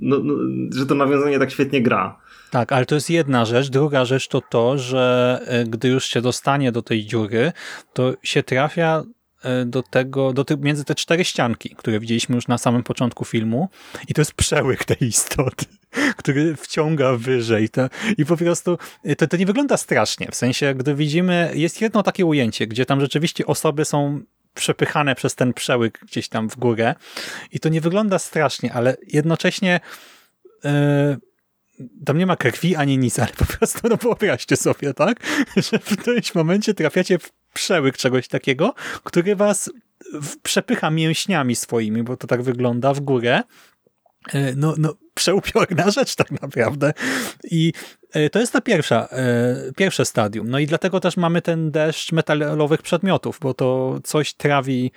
B: no, no, że to nawiązanie tak świetnie gra.
A: Tak, ale to jest jedna rzecz. Druga rzecz to to, że e, gdy już się dostanie do tej dziury, to się trafia do tego, do między te cztery ścianki, które widzieliśmy już na samym początku filmu i to jest przełyk tej istoty. który wciąga wyżej. To, I po prostu to, to nie wygląda strasznie. W sensie, gdy widzimy, jest jedno takie ujęcie, gdzie tam rzeczywiście osoby są przepychane przez ten przełyk gdzieś tam w górę i to nie wygląda strasznie, ale jednocześnie yy, tam nie ma krwi ani nic, ale po prostu no wyobraźcie sobie, tak? Że w którymś momencie trafiacie w przełyk czegoś takiego, który was przepycha mięśniami swoimi, bo to tak wygląda w górę E, no, no przeupiorna rzecz tak naprawdę. I to jest ta pierwsza, e, pierwsze stadium. No i dlatego też mamy ten deszcz metalowych przedmiotów, bo to coś trawi,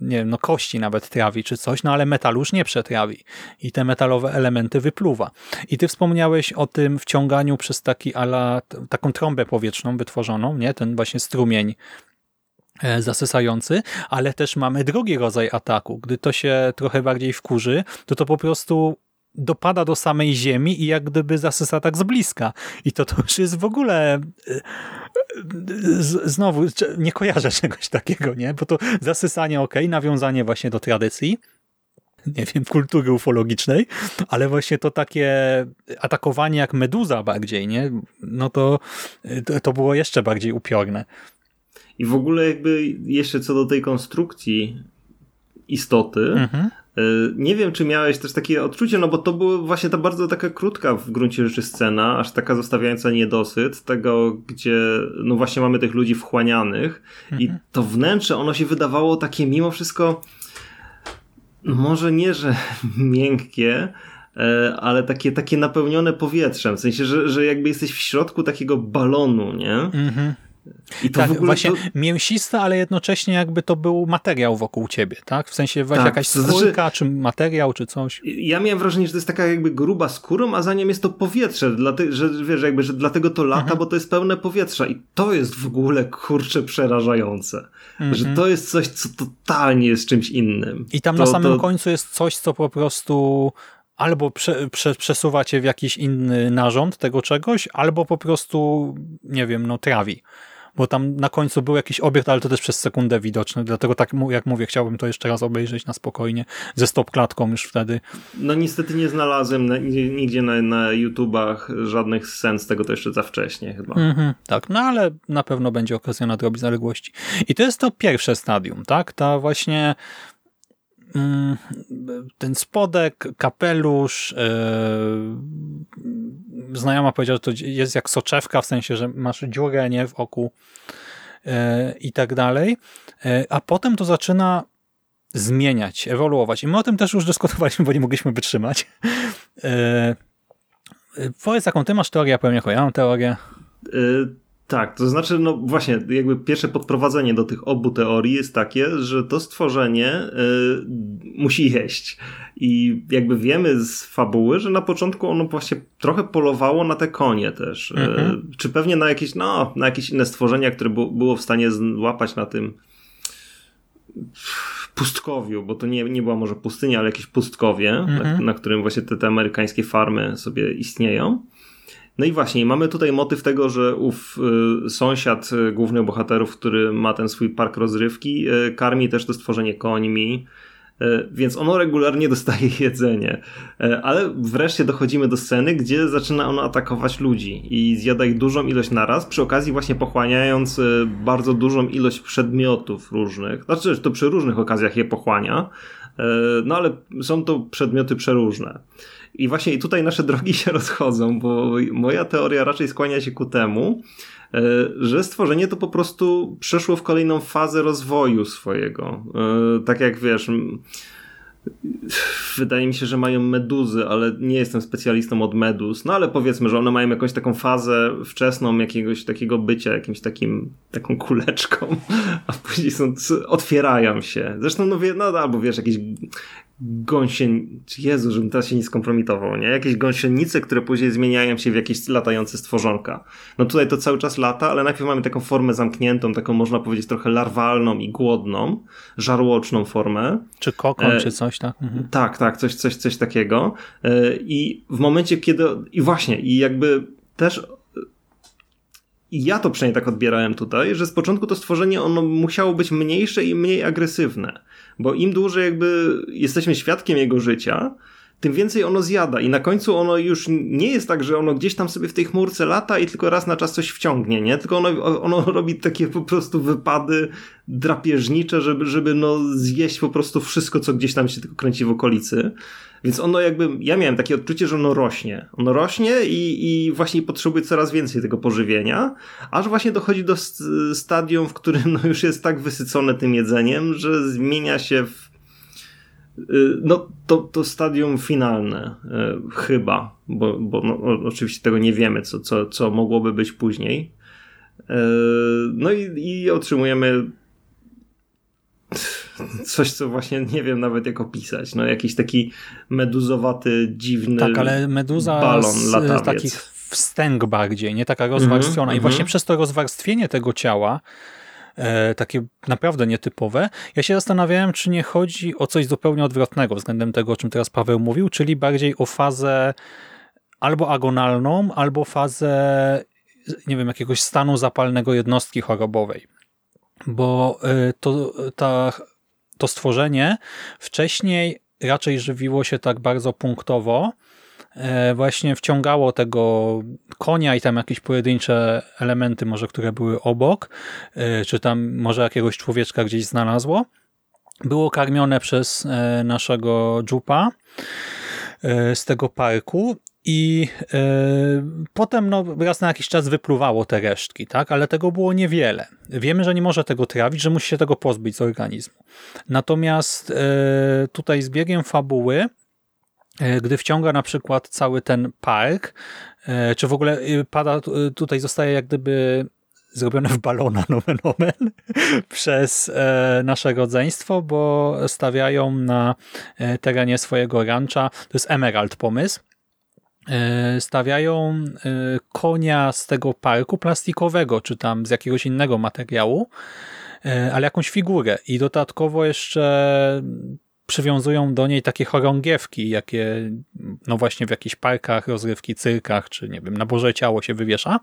A: nie wiem, no kości nawet trawi czy coś, no ale metal już nie przetrawi i te metalowe elementy wypluwa. I ty wspomniałeś o tym wciąganiu przez taki ala, taką trąbę powietrzną wytworzoną, nie? Ten właśnie strumień E, zasysający, ale też mamy drugi rodzaj ataku. Gdy to się trochę bardziej wkurzy, to to po prostu dopada do samej ziemi i jak gdyby zasysa tak z bliska. I to to już jest w ogóle e, znowu nie kojarzę czegoś takiego, nie? Bo to zasysanie ok, nawiązanie właśnie do tradycji, nie wiem, kultury ufologicznej, ale właśnie to takie atakowanie jak meduza bardziej, nie? No to, to było jeszcze bardziej upiorne.
B: I w ogóle jakby jeszcze co do tej konstrukcji istoty, mhm. E, nie wiem, czy miałeś też takie odczucie, no bo to była właśnie ta bardzo taka krótka w gruncie rzeczy scena, aż taka zostawiająca niedosyt tego, gdzie no właśnie mamy tych ludzi wchłanianych mhm. i to wnętrze, ono się wydawało takie mimo wszystko no może nie, że miękkie, e, ale takie, takie napełnione powietrzem, w sensie, że, że jakby jesteś w środku takiego balonu, nie? Mhm.
A: I to tak, właśnie to... mięsiste, ale jednocześnie jakby to był materiał wokół ciebie, tak? W sensie tak, jakaś skórka, znaczy... czy materiał, czy coś.
B: Ja miałem wrażenie, że to jest taka jakby gruba skórą, a za nią jest to powietrze, dlatego, że wiesz, jakby, że dlatego to lata, mhm. bo to jest pełne powietrza i to jest w ogóle, kurczę, przerażające. Mhm. Że to jest coś, co totalnie jest czymś innym.
A: I tam
B: to,
A: na samym to... końcu jest coś, co po prostu albo prze, prze, przesuwa cię w jakiś inny narząd tego czegoś, albo po prostu, nie wiem, no trawi bo tam na końcu był jakiś obiekt, ale to też przez sekundę widoczny, dlatego tak jak mówię, chciałbym to jeszcze raz obejrzeć na spokojnie, ze stop klatką już wtedy.
B: No niestety nie znalazłem na, nigdzie na, na YouTubach żadnych scen z tego, to jeszcze za wcześnie chyba. Mhm,
A: tak, no ale na pewno będzie okazja nadrobić zaległości. I to jest to pierwsze stadium, tak? Ta właśnie mm, ten spodek, kapelusz, yy, znajoma powiedziała, że to jest jak soczewka, w sensie, że masz dziurę nie w oku e, i tak dalej. E, a potem to zaczyna zmieniać, ewoluować. I my o tym też już dyskutowaliśmy, bo nie mogliśmy wytrzymać. E, powiedz, jaką ty masz teorię, powiem jaką ja mam teorię.
B: Tak, to znaczy, no właśnie, jakby pierwsze podprowadzenie do tych obu teorii jest takie, że to stworzenie y, musi jeść. I jakby wiemy z fabuły, że na początku ono właśnie trochę polowało na te konie też. Y, mhm. czy pewnie na jakieś, no, na jakieś inne stworzenia, które było w stanie złapać na tym pustkowiu, bo to nie, nie była może pustynia, ale jakieś pustkowie, mhm. na, na, którym właśnie te, te amerykańskie farmy sobie istnieją. No i właśnie, mamy tutaj motyw tego, że ów y, sąsiad y, głównych bohaterów, który ma ten swój park rozrywki, y, karmi też to stworzenie końmi, y, więc ono regularnie dostaje jedzenie. Y, ale wreszcie dochodzimy do sceny, gdzie zaczyna ono atakować ludzi i zjada ich dużą ilość naraz, przy okazji właśnie pochłaniając y, bardzo dużą ilość przedmiotów różnych. Znaczy, to przy różnych okazjach je pochłania, no ale są to przedmioty przeróżne. I właśnie tutaj nasze drogi się rozchodzą, bo moja teoria raczej skłania się ku temu, e, że stworzenie to po prostu przeszło w kolejną fazę rozwoju swojego. E, tak jak wiesz, wydaje mi się, że mają meduzy, ale nie jestem specjalistą od meduz, no ale powiedzmy, że one mają jakąś taką fazę wczesną jakiegoś takiego bycia, jakimś takim, taką kuleczką, a później są, otwierają się. Zresztą, no, wie, no albo wiesz, jakieś gąsien... Jezu, żebym teraz się nie skompromitował, nie? Jakieś gąsienice, które później zmieniają się w jakieś latające stworzonka. No tutaj to cały czas lata, ale najpierw mamy taką formę zamkniętą, taką można powiedzieć trochę larwalną i głodną, żarłoczną formę.
A: Czy kokon, e... czy coś, tak?
B: Mhm. Tak, tak, coś, coś, coś takiego. E... I w momencie, kiedy... I właśnie, i jakby też i ja to przynajmniej tak odbierałem tutaj, że z początku to stworzenie ono musiało być mniejsze i mniej agresywne. Bo im dłużej jakby jesteśmy świadkiem jego życia, tym więcej ono zjada i na końcu ono już nie jest tak, że ono gdzieś tam sobie w tej chmurce lata i tylko raz na czas coś wciągnie, nie? Tylko ono, ono robi takie po prostu wypady drapieżnicze, żeby, żeby no zjeść po prostu wszystko, co gdzieś tam się tylko kręci w okolicy. Więc ono jakby, ja miałem takie odczucie, że ono rośnie. Ono rośnie i, i właśnie potrzebuje coraz więcej tego pożywienia, aż właśnie dochodzi do stadium, w którym no już jest tak wysycone tym jedzeniem, że zmienia się w y, no, to, to stadium finalne, y, chyba, bo, bo no, oczywiście tego nie wiemy, co, co, co mogłoby być później. Y, no i, i otrzymujemy coś, co właśnie nie wiem nawet jak opisać. No jakiś taki meduzowaty, dziwny
A: Tak, ale meduza balon z, z takich wstęg bardziej, nie taka rozwarstwiona. Mm -hmm, I właśnie mm -hmm. przez to rozwarstwienie tego ciała e, takie naprawdę nietypowe. Ja się zastanawiałem, czy nie chodzi o coś zupełnie odwrotnego względem tego, o czym teraz Paweł mówił, czyli bardziej o fazę albo agonalną, albo fazę nie wiem, jakiegoś stanu zapalnego jednostki chorobowej. Bo e, to, ta to stworzenie wcześniej raczej żywiło się tak bardzo punktowo, e, właśnie wciągało tego konia i tam jakieś pojedyncze elementy może, które były obok, e, czy tam może jakiegoś człowieczka gdzieś znalazło. Było karmione przez e, naszego dżupa z tego parku i e, potem no, raz na jakiś czas wypluwało te resztki, tak? ale tego było niewiele. Wiemy, że nie może tego trawić, że musi się tego pozbyć z organizmu. Natomiast e, tutaj z biegiem fabuły, e, gdy wciąga na przykład cały ten park, czy w ogóle pada, tutaj zostaje jak gdyby zrobione w balona nomen omen przez nasze rodzeństwo, bo stawiają na terenie swojego rancha, to jest Emerald pomysł, E, stawiają e, konia z tego parku plastikowego, czy tam z jakiegoś innego materiału, e, ale jakąś figurę. I dodatkowo jeszcze przywiązują do niej takie chorągiewki, jakie no właśnie w jakichś parkach, rozrywki, cyrkach, czy nie wiem, na Boże Ciało się wywiesza.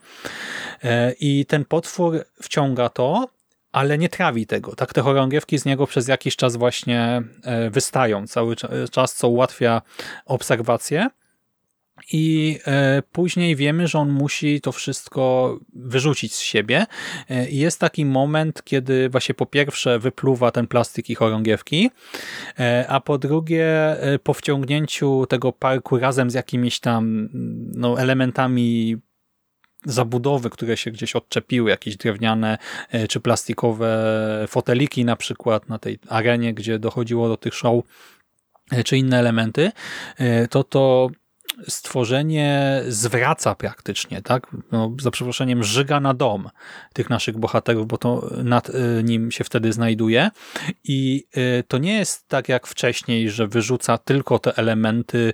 A: I ten potwór wciąga to, ale nie trawi tego. Tak te chorągiewki z niego przez jakiś czas właśnie wystają cały czas, co ułatwia obserwację. I e, później wiemy, że on musi to wszystko wyrzucić z siebie. E, I jest taki moment, kiedy właśnie po pierwsze wypluwa ten plastik i chorągiewki, e, a po drugie po wciągnięciu tego parku razem z jakimiś tam no, elementami zabudowy, które się gdzieś odczepiły, jakieś drewniane czy plastikowe foteliki na przykład na tej arenie, gdzie dochodziło do tych show, czy inne elementy, to to stworzenie zwraca praktycznie, tak? No, za przeproszeniem, żyga na dom tych naszych bohaterów, bo to nad y, nim się wtedy znajduje. I y, to nie jest tak jak wcześniej, że wyrzuca tylko te elementy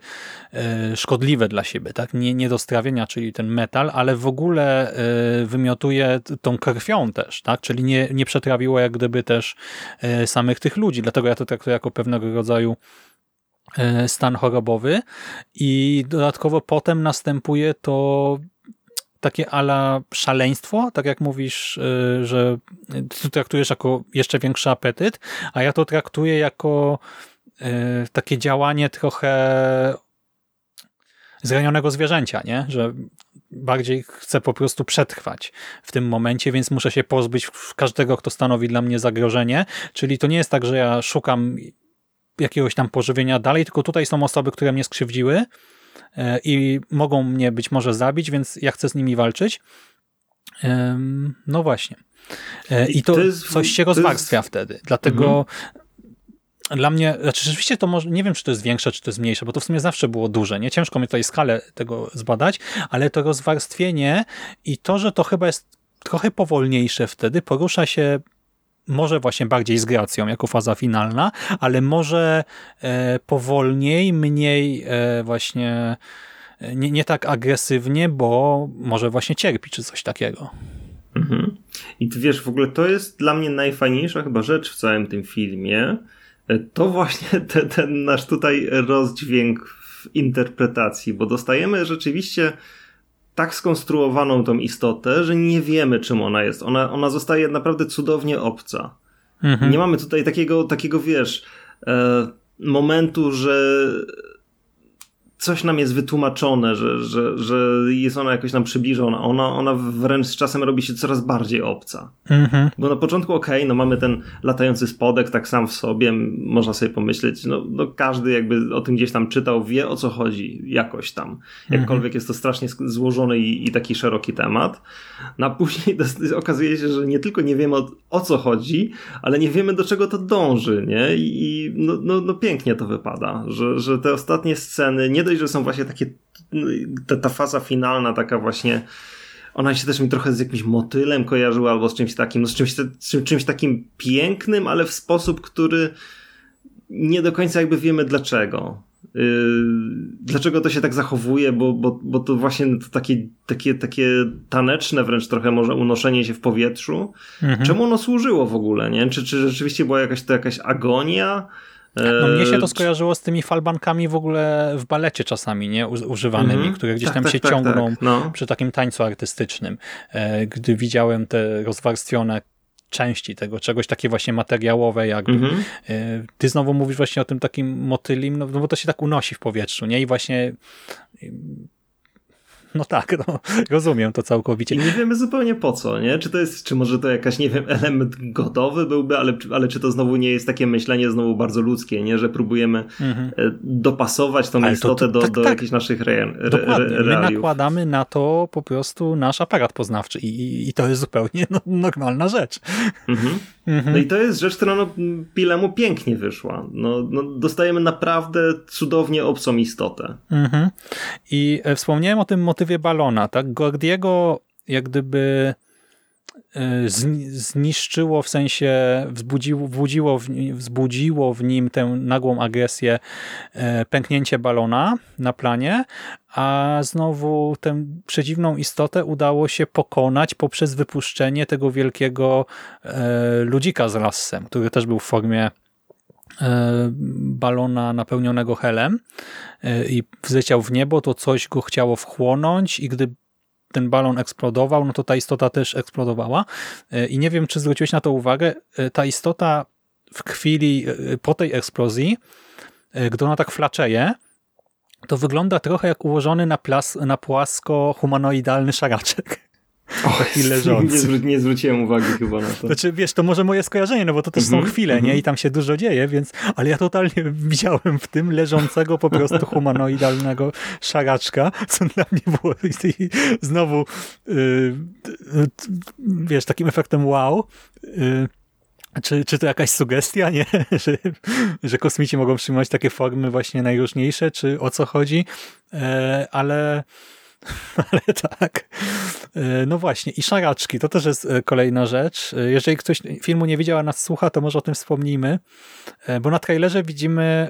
A: y, szkodliwe dla siebie, tak? Nie, nie do strawienia, czyli ten metal, ale w ogóle wymiotuje tą krwią też, tak? Czyli nie, nie przetrawiło jak gdyby też samych tych ludzi. Dlatego ja to traktuję jako pewnego rodzaju stan chorobowy i dodatkowo potem następuje to takie ala szaleństwo, tak jak mówisz, e, że ty traktujesz jako jeszcze większy apetyt, a ja to traktuję jako e, takie działanie trochę zranionego zwierzęcia, nie? że bardziej chcę po prostu przetrwać w tym momencie, więc muszę się pozbyć każdego, kto stanowi dla mnie zagrożenie, czyli to nie jest tak, że ja szukam jakiegoś tam pożywienia dalej, tylko tutaj są osoby, które mnie skrzywdziły e, i mogą mnie być może zabić, więc ja chcę z nimi walczyć. No właśnie. E, I to, to jest, coś się rozwarstwia jest... wtedy. Dlatego mhm. dla mnie, znaczy rzeczywiście to może, nie wiem, czy to jest większe, czy to jest mniejsze, bo to w sumie zawsze było duże, nie? Ciężko mi tutaj skalę tego zbadać, ale to rozwarstwienie i to, że to chyba jest trochę powolniejsze wtedy, porusza się może właśnie bardziej z gracją jako faza finalna, ale może e, powolniej, mniej e, właśnie e, nie, nie tak agresywnie, bo może właśnie cierpi czy coś takiego.
B: Mhm. I ty wiesz, w ogóle to jest dla mnie najfajniejsza chyba rzecz w całym tym filmie. To właśnie te, ten nasz tutaj rozdźwięk w interpretacji, bo dostajemy rzeczywiście tak skonstruowaną tą istotę, że nie wiemy, czym ona jest. Ona, ona zostaje naprawdę cudownie obca. Mhm. Nie mamy tutaj takiego, takiego wiesz, e, momentu, że coś nam jest wytłumaczone, że, że, że jest ona jakoś nam przybliżona. Ona, ona wręcz z czasem robi się coraz bardziej obca. Mhm. Bo na początku okej, okay, no mamy ten latający spodek tak sam w sobie, można sobie pomyśleć, no, no każdy jakby o tym gdzieś tam czytał, wie o co chodzi jakoś tam. Jakkolwiek mhm. jest to strasznie złożony i, i, taki szeroki temat. No a później okazuje się, że nie tylko nie wiemy o, o co chodzi, ale nie wiemy do czego to dąży, nie? I, i no, no, no pięknie to wypada, że, że te ostatnie sceny nie dość, że są właśnie takie, ta, ta faza finalna taka właśnie, ona się też mi trochę z jakimś motylem kojarzyła albo z czymś takim, no z czymś, z czymś takim pięknym, ale w sposób, który nie do końca jakby wiemy dlaczego. Yy, dlaczego to się tak zachowuje, bo, bo, bo to właśnie to takie, takie, takie taneczne wręcz trochę może unoszenie się w powietrzu. Mhm. Czemu ono służyło w ogóle, nie? Czy, czy rzeczywiście była jakaś to jakaś agonia?
A: No mnie się to skojarzyło z tymi falbankami w ogóle w balecie czasami, nie? używanymi, mm -hmm. które gdzieś tak, tam tak, się tak, ciągną tak. No. przy takim tańcu artystycznym. E, gdy widziałem te rozwarstwione części tego, czegoś takie właśnie materiałowe jakby. Mm -hmm. Ty znowu mówisz właśnie o tym takim motylim, no, no bo to się tak unosi w powietrzu, nie? I właśnie no tak, no, rozumiem to całkowicie.
B: I nie wiemy zupełnie po co, nie? Czy to jest, czy może to jakaś, nie wiem, element gotowy byłby, ale, ale czy to znowu nie jest takie myślenie znowu bardzo ludzkie, nie? Że próbujemy mhm. E, dopasować tą ale istotę to, to, do, tak, do tak. jakichś naszych re, re, Dokładnie.
A: My nakładamy na to po prostu nasz aparat poznawczy i, i, i to jest zupełnie no, normalna rzecz. Mhm.
B: Mhm. No i to jest rzecz, która no, Pilemu pięknie wyszła. No, no, dostajemy naprawdę cudownie obcą istotę. Mhm.
A: I e, wspomniałem o tym motywie balona. Tak? Gordiego jak gdyby e, zniszczyło, w sensie wzbudziło, w, wzbudziło w nim tę nagłą agresję e, pęknięcie balona na planie, a znowu tę przedziwną istotę udało się pokonać poprzez wypuszczenie tego wielkiego e, ludzika z rasem, który też był w formie balona napełnionego helem i wzleciał w niebo, to coś go chciało wchłonąć i gdy ten balon eksplodował, no to ta istota też eksplodowała. E, I nie wiem, czy zwróciłeś na to uwagę, e, ta istota w chwili e, po tej eksplozji, gdy ona tak flaczeje, to wygląda trochę jak ułożony na, plas, na płasko humanoidalny szaraczek.
B: O, leżący. Nie, nie, zwróciłem uwagi chyba na to.
A: Znaczy, wiesz, to może moje skojarzenie, no bo to też mm -hmm, są chwile, mm -hmm. nie? Mhm. I tam się dużo dzieje, więc... Ale ja totalnie widziałem w tym leżącego po prostu humanoidalnego szaraczka, co dla mnie było i, znowu yy, wiesz, takim efektem wow. Yy, czy, czy to jakaś sugestia, nie? Że, że kosmici mogą przyjmować takie formy właśnie najróżniejsze, czy o co chodzi? E, ale ale tak. E, no właśnie, i szaraczki, to też jest e, kolejna rzecz. E, jeżeli ktoś filmu nie widział, a nas słucha, to może o tym wspomnijmy, bo na trailerze widzimy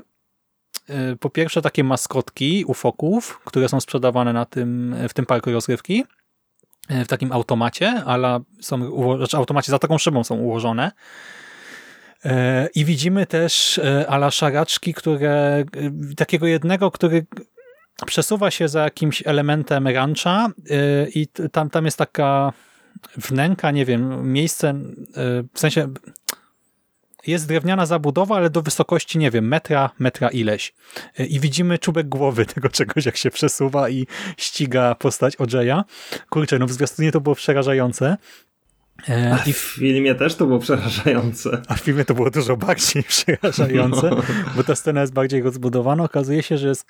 A: po pierwsze takie maskotki ufoków, które są sprzedawane na tym, w tym parku rozgrywki, w takim automacie, ale są, znaczy automacie za taką szybą są ułożone. I widzimy też ala szaraczki, które takiego jednego, który przesuwa się za jakimś elementem rancha y, i tam, tam jest taka wnęka, nie wiem, miejsce, y, w sensie jest drewniana zabudowa, ale do wysokości, nie wiem, metra, metra ileś. Y, I widzimy czubek głowy tego czegoś, jak się przesuwa i ściga postać Ojeya. Kurczę, no w zwiastunie to było przerażające.
B: A w filmie też to było przerażające.
A: A w filmie to było dużo bardziej przerażające, no. bo ta scena jest bardziej rozbudowana. Okazuje się, że jest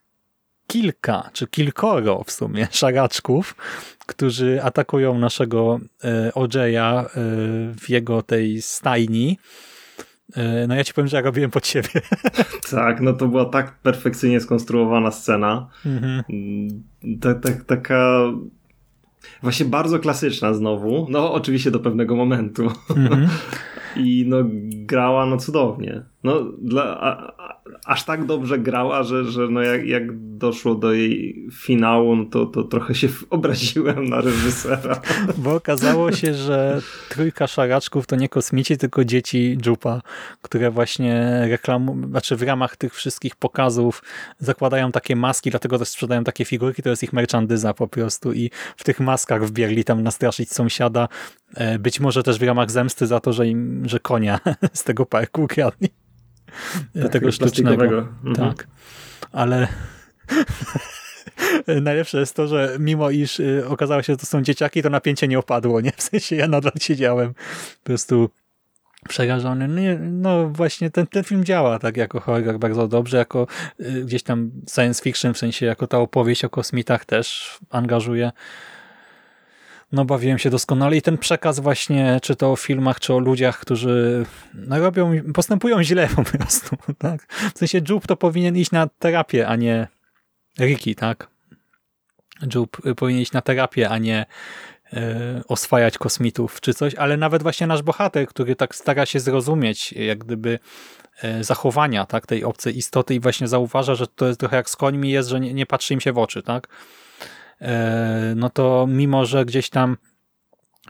A: kilka, czy kilkoro w sumie szaraczków, którzy atakują naszego e, OJ-a e, w jego tej stajni. E, no ja ci powiem, że ja robiłem pod siebie.
B: Tak, no to była tak perfekcyjnie skonstruowana scena. Mhm. Tak, tak, taka właśnie bardzo klasyczna znowu. No oczywiście do pewnego momentu. Mhm. I no grała no cudownie. No dla, a, a, aż tak dobrze grała, że, że no jak, jak doszło do jej finału, no to, to trochę się obraziłem na reżysera.
A: Bo okazało się, że trójka szaraczków to nie kosmici, tylko dzieci Jupa, które właśnie reklamu, znaczy w ramach tych wszystkich pokazów zakładają takie maski, dlatego też sprzedają takie figurki, to jest ich merchandyza po prostu i w tych maskach wbiegli tam nastraszyć sąsiada, e, być może też w ramach zemsty za to, że im, że konia z tego parku ukradli. Tak, tego sztucznego. Mhm. Tak. Ale najlepsze jest to, że mimo iż y, okazało się, że to są dzieciaki, to napięcie nie opadło, nie? W sensie ja nadal siedziałem po prostu przerażony. No, no właśnie ten, ten film działa tak jako horror bardzo dobrze, jako y, gdzieś tam science fiction, w sensie jako ta opowieść o kosmitach też angażuje no bawiłem się doskonale i ten przekaz właśnie, czy to o filmach, czy o ludziach, którzy no, robią, postępują źle po prostu, tak? W sensie Jupe to powinien iść na terapię, a nie Ricky, tak? Jupe powinien iść na terapię, a nie e, oswajać kosmitów czy coś, ale nawet właśnie nasz bohater, który tak stara się zrozumieć jak gdyby e, zachowania tak, tej obcej istoty i właśnie zauważa, że to jest trochę jak z końmi jest, że nie, nie patrzy im się w oczy, tak? E, no to mimo, że gdzieś tam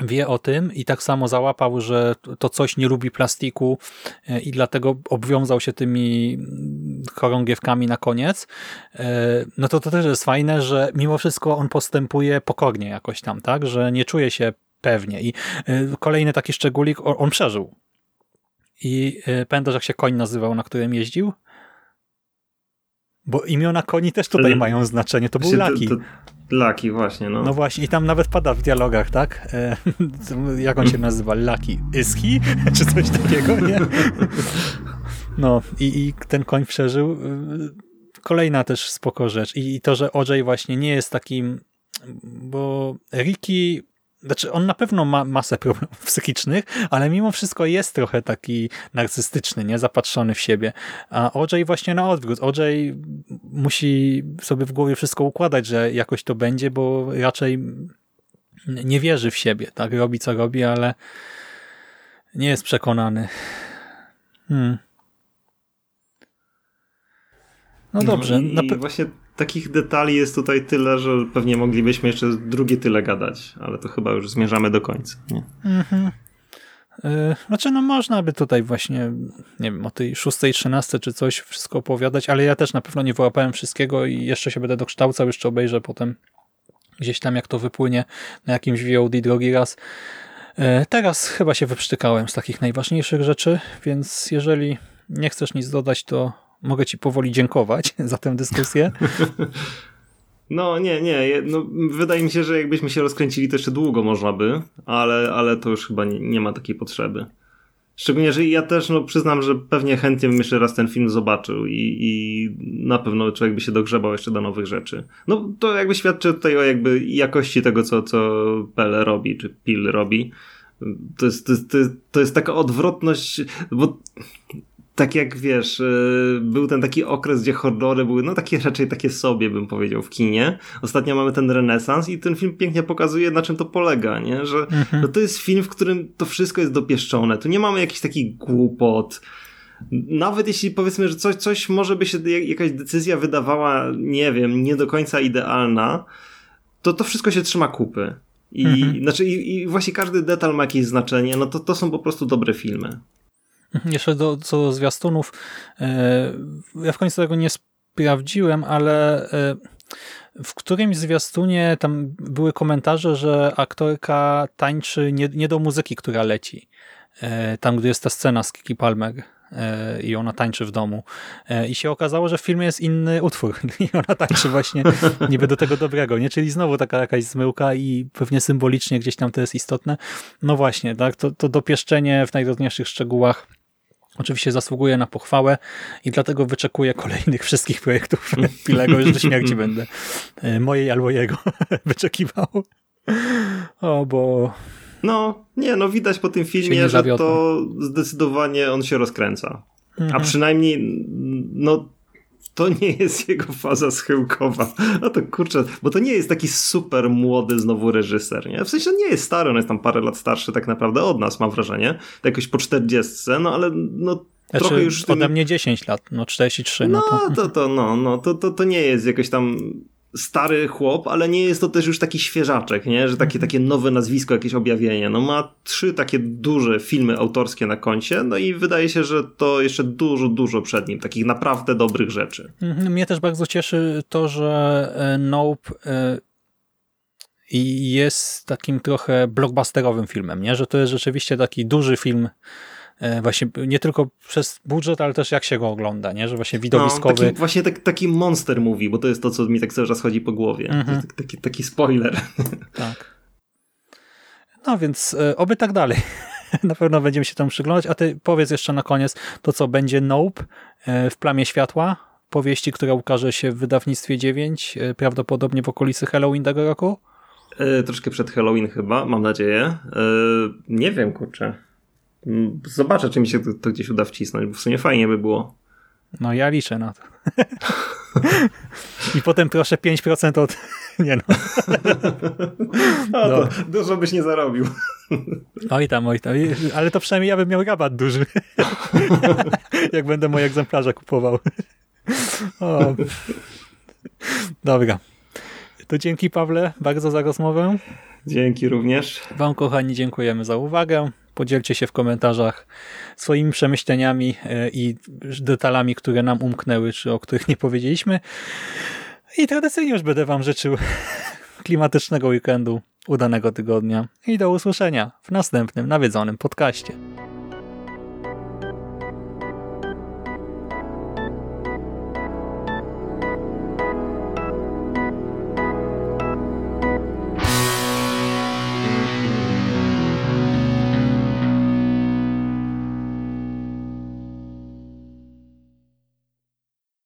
A: wie o tym i tak samo załapał, że to coś nie lubi plastiku e, i dlatego obwiązał się tymi chorągiewkami na koniec, e, no to to też jest fajne, że mimo wszystko on postępuje pokornie jakoś tam, tak, że nie czuje się pewnie i kolejny taki szczególik, on przeżył. I pamiętasz jak się koń nazywał, na którym jeździł? Bo imiona koni też tutaj mają znaczenie, to był Laki.
B: Laki, właśnie, no.
A: No właśnie, i tam nawet pada w dialogach, tak? E, jak on się nazywa? Laki. Iski? Czy coś takiego, nie? No, i, i ten koń przeżył. Kolejna też spoko rzecz. I, i to, że OJ właśnie nie jest takim, bo Ricky znaczy, on na pewno ma masę problemów psychicznych, ale mimo wszystko jest trochę taki narcystyczny, nie? Zapatrzony w siebie. A OJ właśnie na odwrót. OJ musi sobie w głowie wszystko układać, że jakoś to będzie, bo raczej nie wierzy w siebie, tak? Robi co robi, ale nie jest przekonany. Hmm. No dobrze.
B: No i, i właśnie takich detali jest tutaj tyle, że pewnie moglibyśmy jeszcze drugie tyle gadać, ale to chyba już zmierzamy do końca. Nie? Mhm.
A: E, znaczy, no można by tutaj właśnie, nie wiem, o tej 6.13 czy coś wszystko opowiadać, ale ja też na pewno nie wyłapałem wszystkiego i jeszcze się będę dokształcał, jeszcze obejrzę potem gdzieś tam, jak to wypłynie na jakimś VOD drogi raz. E, teraz chyba się wyprztykałem z takich najważniejszych rzeczy, więc jeżeli nie chcesz nic dodać, to mogę ci powoli dziękować za tę dyskusję.
B: No nie, nie. No, wydaje mi się, że jakbyśmy się rozkręcili, to jeszcze długo można by, ale, ale to już chyba nie, nie ma takiej potrzeby. Szczególnie, że ja też no, przyznam, że pewnie chętnie bym jeszcze raz ten film zobaczył i, i na pewno człowiek by się dogrzebał jeszcze do nowych rzeczy. No to jakby świadczy tutaj o jakby jakości tego, co, co Pele robi, czy Pil robi. To jest, to jest, to jest, to jest taka odwrotność, bo tak jak wiesz, yy, był ten taki okres, gdzie horrory były, no takie raczej takie sobie, bym powiedział, w kinie. Ostatnio mamy ten renesans i ten film pięknie pokazuje, na czym to polega, nie? Że
A: Mhm.
B: no to jest film, w którym to wszystko jest dopieszczone. Tu nie mamy jakichś takich głupot. Nawet jeśli powiedzmy, że coś, coś może by się, jak- jakaś decyzja wydawała, nie wiem, nie do końca idealna, to to wszystko się trzyma kupy. I,
A: Mhm.
B: znaczy, i, i właśnie każdy detal ma jakieś znaczenie, no to, to są po prostu dobre filmy.
A: Jeszcze do, co do zwiastunów, e, ja w końcu tego nie sprawdziłem, ale e, w którymś zwiastunie tam były komentarze, że aktorka tańczy nie, nie do muzyki, która leci. E, Tam, gdzie jest ta scena z Kiki Palmer i ona tańczy w domu. I się okazało, że w filmie jest inny utwór i ona tańczy właśnie niby do tego dobrego, nie? Czyli znowu taka jakaś zmyłka i pewnie symbolicznie gdzieś tam to jest istotne. No właśnie, tak, to, to dopieszczenie w najdrobniejszych szczegółach oczywiście zasługuje na pochwałę i dlatego wyczekuję kolejnych wszystkich projektów Pilego, już do śmierci będę e, mojej albo jego wyczekiwał. O, bo
B: No, nie, no widać po tym filmie, że to zdecydowanie on się rozkręca. A
A: Mhm.
B: przynajmniej, no, to nie jest jego faza schyłkowa. No to kurczę, bo to nie jest taki super młody znowu reżyser, nie? W sensie on nie jest stary, on jest tam parę lat starszy tak naprawdę od nas, mam wrażenie. Tak jakoś po 40, no ale no
A: znaczy,
B: trochę już...
A: ode mnie 10 lat, no 43, no,
B: No,
A: to...
B: to, to, no, no, to, to, to nie jest jakoś tam stary chłop, ale nie jest to też już taki świeżaczek, nie? Że takie, takie nowe nazwisko, jakieś objawienie. No ma trzy takie duże filmy autorskie na koncie, no i wydaje się, że to jeszcze dużo, dużo przed nim, takich naprawdę dobrych rzeczy.
A: Mhm, Mnie też bardzo cieszy to, że e, Nope e, jest takim trochę blockbusterowym filmem, nie? że to jest rzeczywiście taki duży film, właśnie nie tylko przez budżet, ale też jak się go ogląda, nie? że właśnie
B: No,
A: widowiskowy.
B: taki, właśnie tak, taki monster movie, bo to jest to, co mi tak cały czas chodzi po głowie.
A: Mhm.
B: Taki, taki spoiler.
A: Tak. No więc e, oby tak dalej. Na pewno będziemy się temu przyglądać. A ty powiedz jeszcze na koniec to, co będzie Nope e, w Plamie Światła, powieści, która ukaże się w wydawnictwie 9, e, prawdopodobnie w okolicy Halloween tego roku.
B: E, troszkę przed Halloween chyba, mam nadzieję. E, nie wiem, kurczę. Zobaczę, czy mi się to, to gdzieś uda wcisnąć, bo w sumie fajnie by było.
A: No ja liczę na to. I potem proszę 5% od... Nie no.
B: No, dużo byś nie zarobił.
A: Oj tam, oj tam. Ale to przynajmniej ja bym miał rabat duży. Jak będę moje egzemplarze kupował. O. Dobra. To dzięki Pawle bardzo za rozmowę.
B: Dzięki również.
A: Wam kochani dziękujemy za uwagę. Podzielcie się w komentarzach swoimi przemyśleniami e, i detalami, które nam umknęły, czy o których nie powiedzieliśmy. I tradycyjnie już będę wam życzył klimatycznego weekendu, udanego tygodnia i do usłyszenia w następnym nawiedzonym podcaście.